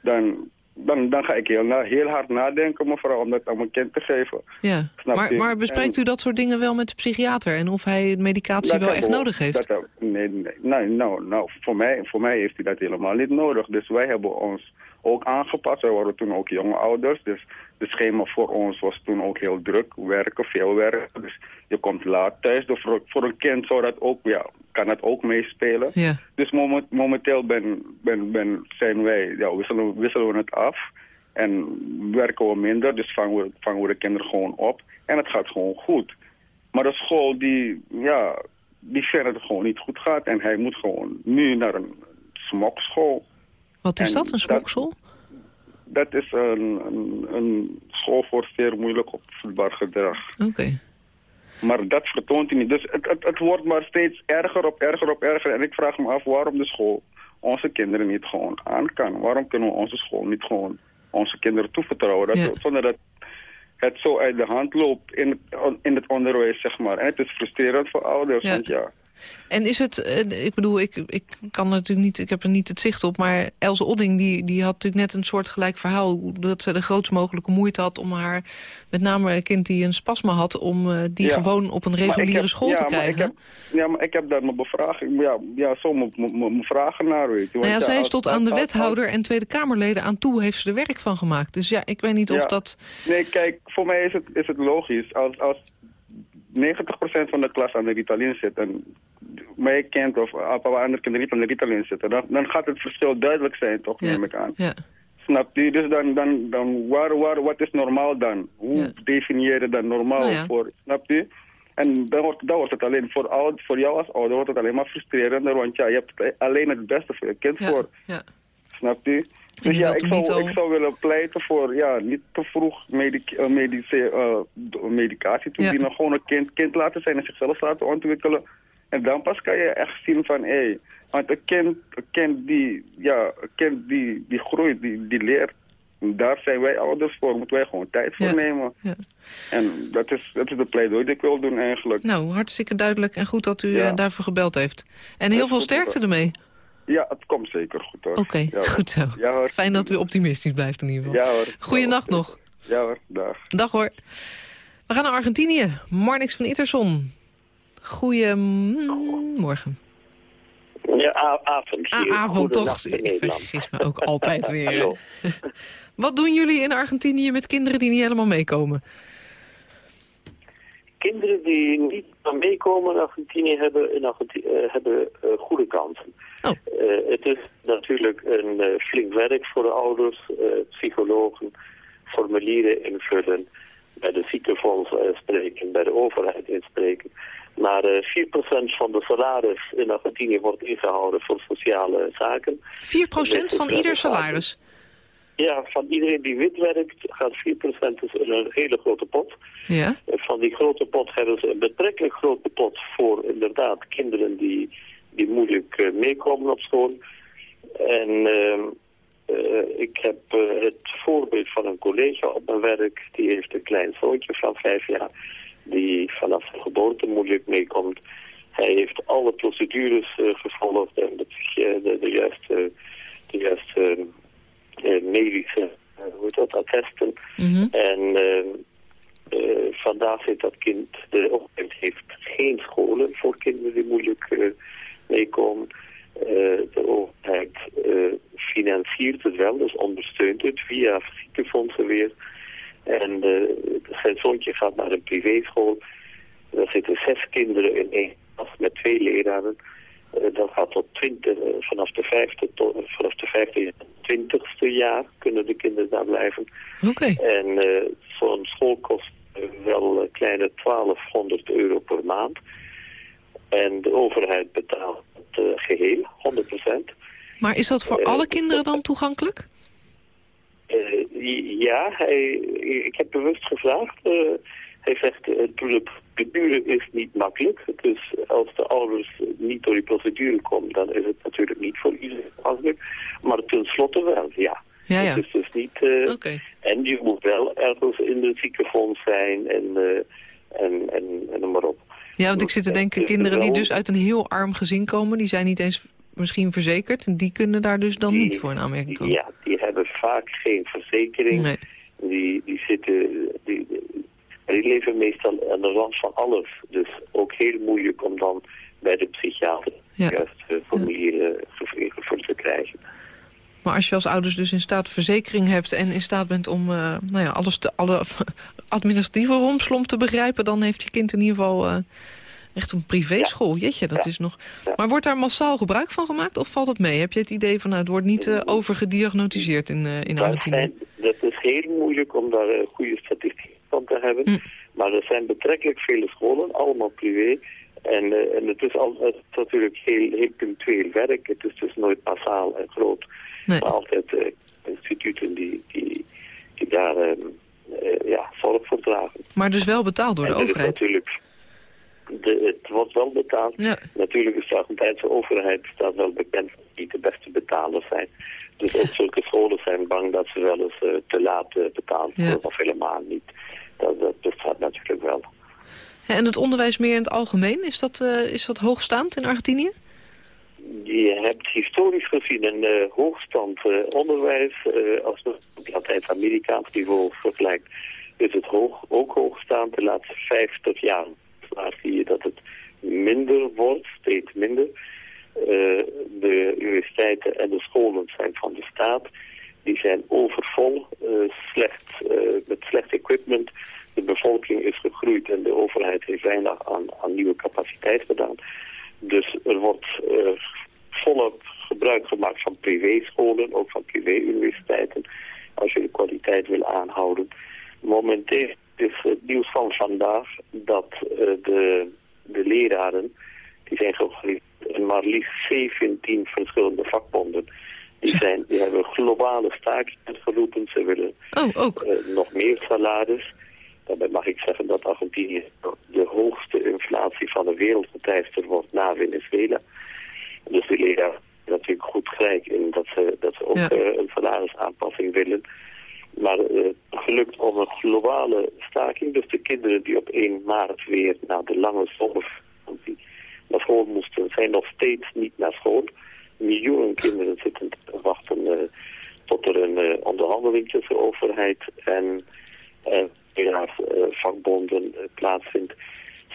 dan dan, dan ga ik heel, heel hard nadenken, mevrouw, om dat aan mijn kind te geven. Ja, Snap maar, je? maar bespreekt En- u dat soort dingen wel met de psychiater? En of hij medicatie wel echt we- nodig heeft? dat nee, nee, nee, nou, nou voor, mij, voor mij heeft hij dat helemaal niet nodig. Dus wij hebben ons ook aangepast. Wij waren toen ook jonge ouders. Dus de schema voor ons was toen ook heel druk. Werken, veel werken. Dus je komt laat thuis. Dus voor, voor een kind zou dat ook, ja, kan dat ook meespelen. Ja. Dus moment, momenteel ben, ben, ben, zijn wij, ja, wisselen, wisselen we het af. En werken we minder, dus vangen we, vangen we de kinderen gewoon op. En het gaat gewoon goed. Maar de school, die, ja, die vindt dat het gewoon niet goed gaat. En hij moet gewoon nu naar een smokschool. Wat is En dat, een smokschool? Dat is een, een, een school voor zeer moeilijk opvoedbaar gedrag. Oké. Maar dat vertoont hij niet. Dus het, het, het wordt maar steeds erger op erger op erger. En ik vraag me af waarom de school onze kinderen niet gewoon aan kan. Waarom kunnen we onze school niet gewoon onze kinderen toevertrouwen? Dat, Ja. Zonder dat het zo uit de hand loopt in het, in het onderwijs, zeg maar. En het is frustrerend voor ouders, Ja. want ja... En is het, eh, ik bedoel, ik, ik kan natuurlijk niet, ik heb er niet het zicht op, maar Else Odding die, die had natuurlijk net een soort gelijk verhaal, dat ze de grootst mogelijke moeite had om haar, met name een kind die een spasma had, om eh, die Ja. gewoon op een reguliere heb- school ja, te maar krijgen. Ik heb, ja, maar ik heb daar mijn bevraging, ja, ja zo mijn- vragen naar, weet je. Nou ja, heeft als- tot aan de wethouder en Tweede Kamerleden aan toe heeft ze er werk van gemaakt. Dus ja, ik weet niet of Ja. dat... Nee, kijk, voor mij is het, is het logisch. Als, als 90% van de klas aan de Ritalin zit en mijn kind of paar andere kinderen niet aan de Ritalin zitten, dan, dan gaat het verschil duidelijk zijn, toch, Ja. neem ik aan. Ja. Snap je? Dus dan, dan, dan waar, waar, wat is normaal dan? Hoe Ja. definieer je dan normaal Nou ja. voor, snap je? En dan wordt, dan wordt het alleen, voor, oud, voor jou als ouder wordt het alleen maar frustrerender, want ja, je hebt alleen het beste voor je kind voor. ja. Snap je? Dus ja, ik zou, al- ik zou willen pleiten voor ja, niet te vroeg medic eh, medice- eh, d- medicatie toedienen. Gewoon een kind, kind laten zijn en zichzelf laten ontwikkelen. En dan pas kan je echt zien van, hé, hey, want een kind, een kind, die, ja, een kind die, die groeit, die, die leert. Daar zijn wij ouders voor, moeten wij gewoon tijd voor Ja. nemen. Ja. En dat is, dat is de pleidooi die ik wil doen eigenlijk. Nou, hartstikke duidelijk en goed dat u Ja. eh, daarvoor gebeld heeft. En heel veel sterkte ermee. Ja, het komt zeker goed hoor. Oké, Ja, goed zo. Ja hoor. Fijn dat u optimistisch blijft in ieder geval. Ja hoor. Goeienacht Ja, hoor. nog. Ja hoor, dag. Dag hoor. We gaan naar Argentinië. Marnix van Itterson. Goedemorgen. Ja, avond. Ah, hier. avond toch. Ik vergis me ook altijd weer. Wat doen jullie in Argentinië met kinderen die niet helemaal meekomen? Kinderen die niet meekomen in Argentinië hebben, in Argentinië, eh, hebben eh, goede kansen. Oh. Eh, het is natuurlijk een eh, flink werk voor de ouders, eh, psychologen, formulieren invullen, bij de ziekenfonds spreken, bij de overheid inspreken. Maar eh 4% van de salaris in Argentinië wordt ingehouden voor sociale zaken. 4% van ieder salaris. Ja, van iedereen die wit werkt gaat 4% dus in een hele grote pot. Ja? Van die grote pot hebben ze een betrekkelijk grote pot voor inderdaad kinderen die, die moeilijk eh, meekomen op school. En ehm, eh, ik heb eh, het voorbeeld van een collega op mijn werk, die heeft een klein zoontje van vijf jaar, die vanaf zijn geboorte moeilijk meekomt. Hij heeft alle procedures gevolgd en de, de, de juiste, de juiste medische, hoe heet dat, attesten. Mhm. En eh, eh, vandaag zit dat kind, de overheid heeft geen scholen voor kinderen die moeilijk eh, de overheid eh, financiert het wel, dus ondersteunt het via ziekenfondsen weer. En eh, zijn zoontje gaat naar een privéschool. Daar zitten zes kinderen in één klas met twee leraren. Dat gaat tot 20, eh, vanaf de vijfde tot vanaf de vijfde twintigste jaar kunnen de kinderen daar blijven. Oké. En eh, zo'n school kost wel een kleine 1200 euro per maand. En de overheid betaalt geheel, 100%. Maar is dat voor Eh, alle kinderen dan toegankelijk? Eh, ja, hij, ik heb bewust gevraagd. eh, hij zegt, de procedure is niet makkelijk. Dus als de ouders niet door die procedure komen, dan is het natuurlijk niet voor iedereen makkelijk. Maar tenslotte wel, ja. Ja, ja. Het is dus niet... En je moet wel ergens in de ziekenfonds zijn en, en, en, en noem maar op. Ja, want ik zit te denken, kinderen die dus uit een heel arm gezin komen... die zijn niet eens misschien verzekerd... en die kunnen daar dus dan niet voor in aanmerking komen. Ja, die hebben vaak geen verzekering. Nee. Die, die, zitten, die, die leven meestal aan de rand van alles. Dus ook heel moeilijk om dan bij de psychiater Ja. juist uh, formulieren gevuld te krijgen. Maar als je als ouders dus in staat verzekering hebt... en in staat bent om eh, nou ja, alles te, alle administratieve romslomp te begrijpen... dan heeft je kind in ieder geval eh, echt een privéschool. Jeetje, dat is nog... Maar wordt daar massaal gebruik van gemaakt of valt het mee? Heb je het idee van, nou, het wordt niet eh, overgediagnosticeerd in, eh, in Argentinië? zijn, dat is heel moeilijk om daar goede statistieken van te hebben. Hm. Maar er zijn betrekkelijk vele scholen, allemaal privé. En, en het is al, het is natuurlijk heel, heel punctueel werk. Het is dus nooit massaal en groot. Nee. Maar altijd instituten die, die, die daar eh, eh, ja, Maar dus wel betaald door de overheid? Natuurlijk, de, het wordt wel betaald. Ja. Natuurlijk is de Argentijnse overheid staat wel bekend dat niet de beste betalers zijn. Dus ook zulke scholen zijn bang dat ze wel eens eh, te laat eh, betaald Ja. worden of helemaal niet. Dat, dat bestaat natuurlijk wel. En het onderwijs meer in het algemeen, is dat, eh, is dat hoogstaand in Argentinië? Je hebt historisch gezien een hoogstand onderwijs. als je het Latijns-Amerikaans niveau vergelijkt, is het hoog, ook hoogstaand de laatste 50 jaar. Waar zie je dat het minder wordt, steeds minder. Eh, de universiteiten en de scholen zijn van de staat. Die zijn overvol, eh, slecht, eh, met slecht equipment. De bevolking is gegroeid en de overheid heeft weinig aan, aan nieuwe capaciteit gedaan. Dus er wordt volop gebruik gemaakt van privéscholen, ook van privé-universiteiten, als je de kwaliteit wil aanhouden. Momenteel is het nieuws van vandaag dat eh, de, de leraren, die zijn georganiseerd in maar liefst 17 verschillende vakbonden, die, zijn, die hebben globale staking uitgeroepen. Ze willen Oh, ook. eh, nog meer salaris. Daarbij mag ik zeggen dat Argentinië de hoogste inflatie van de wereld geteisterd wordt na Venezuela. Dus die leren daar natuurlijk goed gelijk in dat ze, dat ze ook Ja. eh, een salarisaanpassing willen. Maar eh, gelukt om een globale staking, dus de kinderen die op 1 maart weer na de lange zomervakantie naar school moesten, zijn nog steeds niet naar school. Miljoenen kinderen zitten te wachten eh, tot er een eh, onderhandeling tussen overheid en vakbonden plaatsvindt.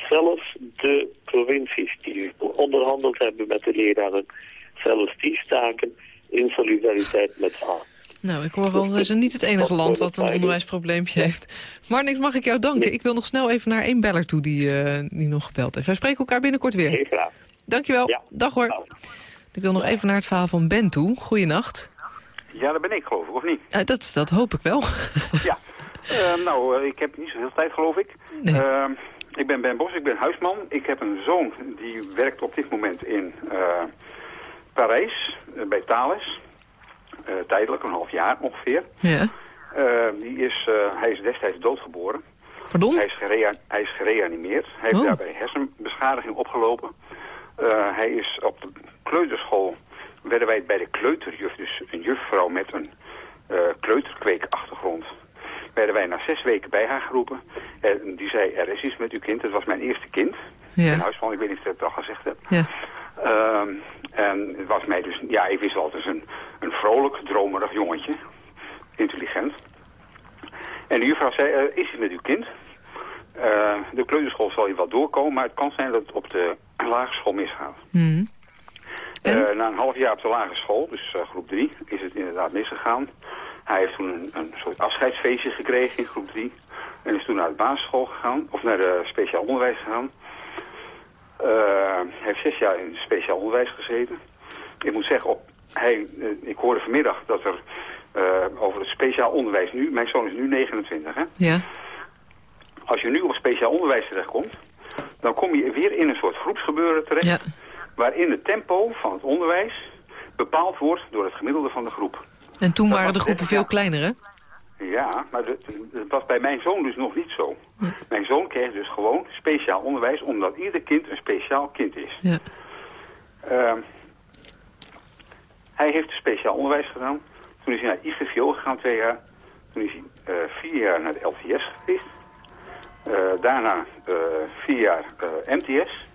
Zelfs de provincies die onderhandeld hebben met de leraren, zelfs die staken in solidariteit met haar. Nou, ik hoor al, we zijn niet het enige land wat een onderwijsprobleempje heeft. Marnix, mag ik jou danken? Ik wil nog snel even naar één beller toe die, eh, die nog gebeld heeft. Wij spreken elkaar binnenkort weer. Heel graag. Dankjewel. Ja. Dag hoor. Ik wil nog even naar het verhaal van Ben toe. Goeienacht. Ja, dat ben ik geloof ik, of niet? Uh, dat, dat hoop ik wel. ja. Uh, nou, ik heb niet zoveel tijd geloof ik. Nee. Uh, ik ben Ben Bos, ik ben huisman. Ik heb een zoon die werkt op dit moment in Parijs, bij Thales. Tijdelijk, een half jaar ongeveer. Ja. die is, hij is destijds doodgeboren. Pardon? Hij is, hij is gereanimeerd. Hij heeft oh. daarbij hersenbeschadiging opgelopen. hij is op de kleuterschool, werden wij bij de kleuterjuf, dus een juffrouw met een kleuterkweekachtergrond werden wij na zes weken bij haar geroepen. En die zei, er is iets met uw kind. Het was mijn eerste kind. Ja. In huis van, ik weet niet of ik het al gezegd heb. Ja. Uh, en het was mij dus, ja, ik wist wel, een, een vrolijk, dromerig jongetje. Intelligent. En de juffrouw zei, uh, is het met uw kind? Uh, de kleuterschool zal hier wel doorkomen, maar het kan zijn dat het op de lagere school misgaat. Mm. En? na een half jaar op de lagere school, dus groep 3, is het inderdaad misgegaan. Hij heeft toen een, een, soort afscheidsfeestje gekregen in groep 3. En is toen naar de basisschool gegaan, of naar de speciaal onderwijs gegaan. Hij heeft zes jaar in speciaal onderwijs gezeten. Ik moet zeggen, op, hij, uh, ik hoorde vanmiddag dat er uh, over het speciaal onderwijs nu... Mijn zoon is nu 29, hè? Ja. Als je nu op speciaal onderwijs terechtkomt... dan kom je weer in een soort groepsgebeuren terecht... Ja. waarin het tempo van het onderwijs bepaald wordt door het gemiddelde van de groep. En toen waren de groepen veel kleiner, hè? Ja, maar dat was bij mijn zoon dus nog niet zo. Ja. Mijn zoon kreeg dus gewoon speciaal onderwijs... omdat ieder kind een speciaal kind is. Ja. Uh, hij heeft speciaal onderwijs gedaan. Toen is hij naar IVVO gegaan, twee jaar. Toen is hij uh, vier jaar naar de LTS geweest. Uh, daarna uh, vier jaar MTS.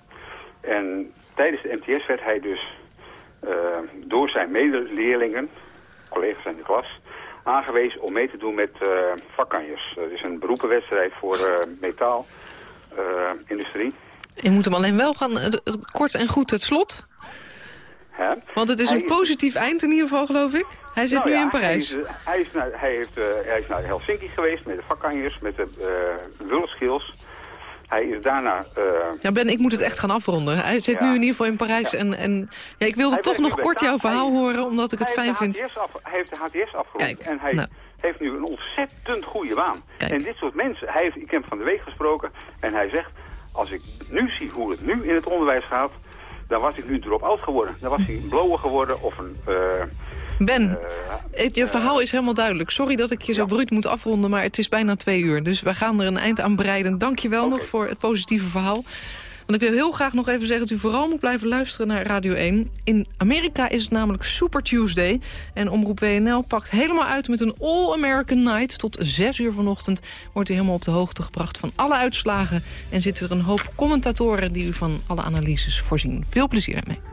En tijdens de MTS werd hij dus door zijn medeleerlingen collega's in de klas, aangewezen om mee te doen met uh, vakkanjers. Dat is een beroepenwedstrijd voor metaalindustrie. Je moet hem alleen wel gaan, kort en goed het slot. Hè? Want het is een positief eind in ieder geval, geloof ik. Hij zit nou nu ja, in Parijs. Hij is, hij is, naar, hij, heeft, hij is naar Helsinki geweest met de vakkanjers, met de uh. Hij is daarna... Uh, ja, Ben, ik moet het echt gaan afronden. Hij zit nu in ieder geval in Parijs. Ja. En, en ja, ik wilde hij toch nog kort jouw verhaal hij, horen, omdat ik het fijn vind. Af, hij heeft de HTS afgerond. En hij nou. heeft nu een ontzettend goede baan. Kijk. En dit soort mensen... Hij heeft, ik heb hem van de week gesproken. En hij zegt, als ik nu zie hoe het nu in het onderwijs gaat... dan was ik nu drop-out geworden. Dan was hij een blower geworden of een... Uh, Ben, uh, je verhaal is helemaal duidelijk. Sorry dat ik je zo bruut moet afronden, maar het is bijna twee uur. Dus we gaan er een eind aan breiden. Dank je wel okay. nog voor het positieve verhaal. Want ik wil heel graag nog even zeggen dat u vooral moet blijven luisteren naar Radio 1. In Amerika is het namelijk Super Tuesday. En Omroep WNL pakt helemaal uit met een All-American Night. Tot 6 uur vanochtend wordt u helemaal op de hoogte gebracht van alle uitslagen. En zitten er een hoop commentatoren die u van alle analyses voorzien. Veel plezier ermee.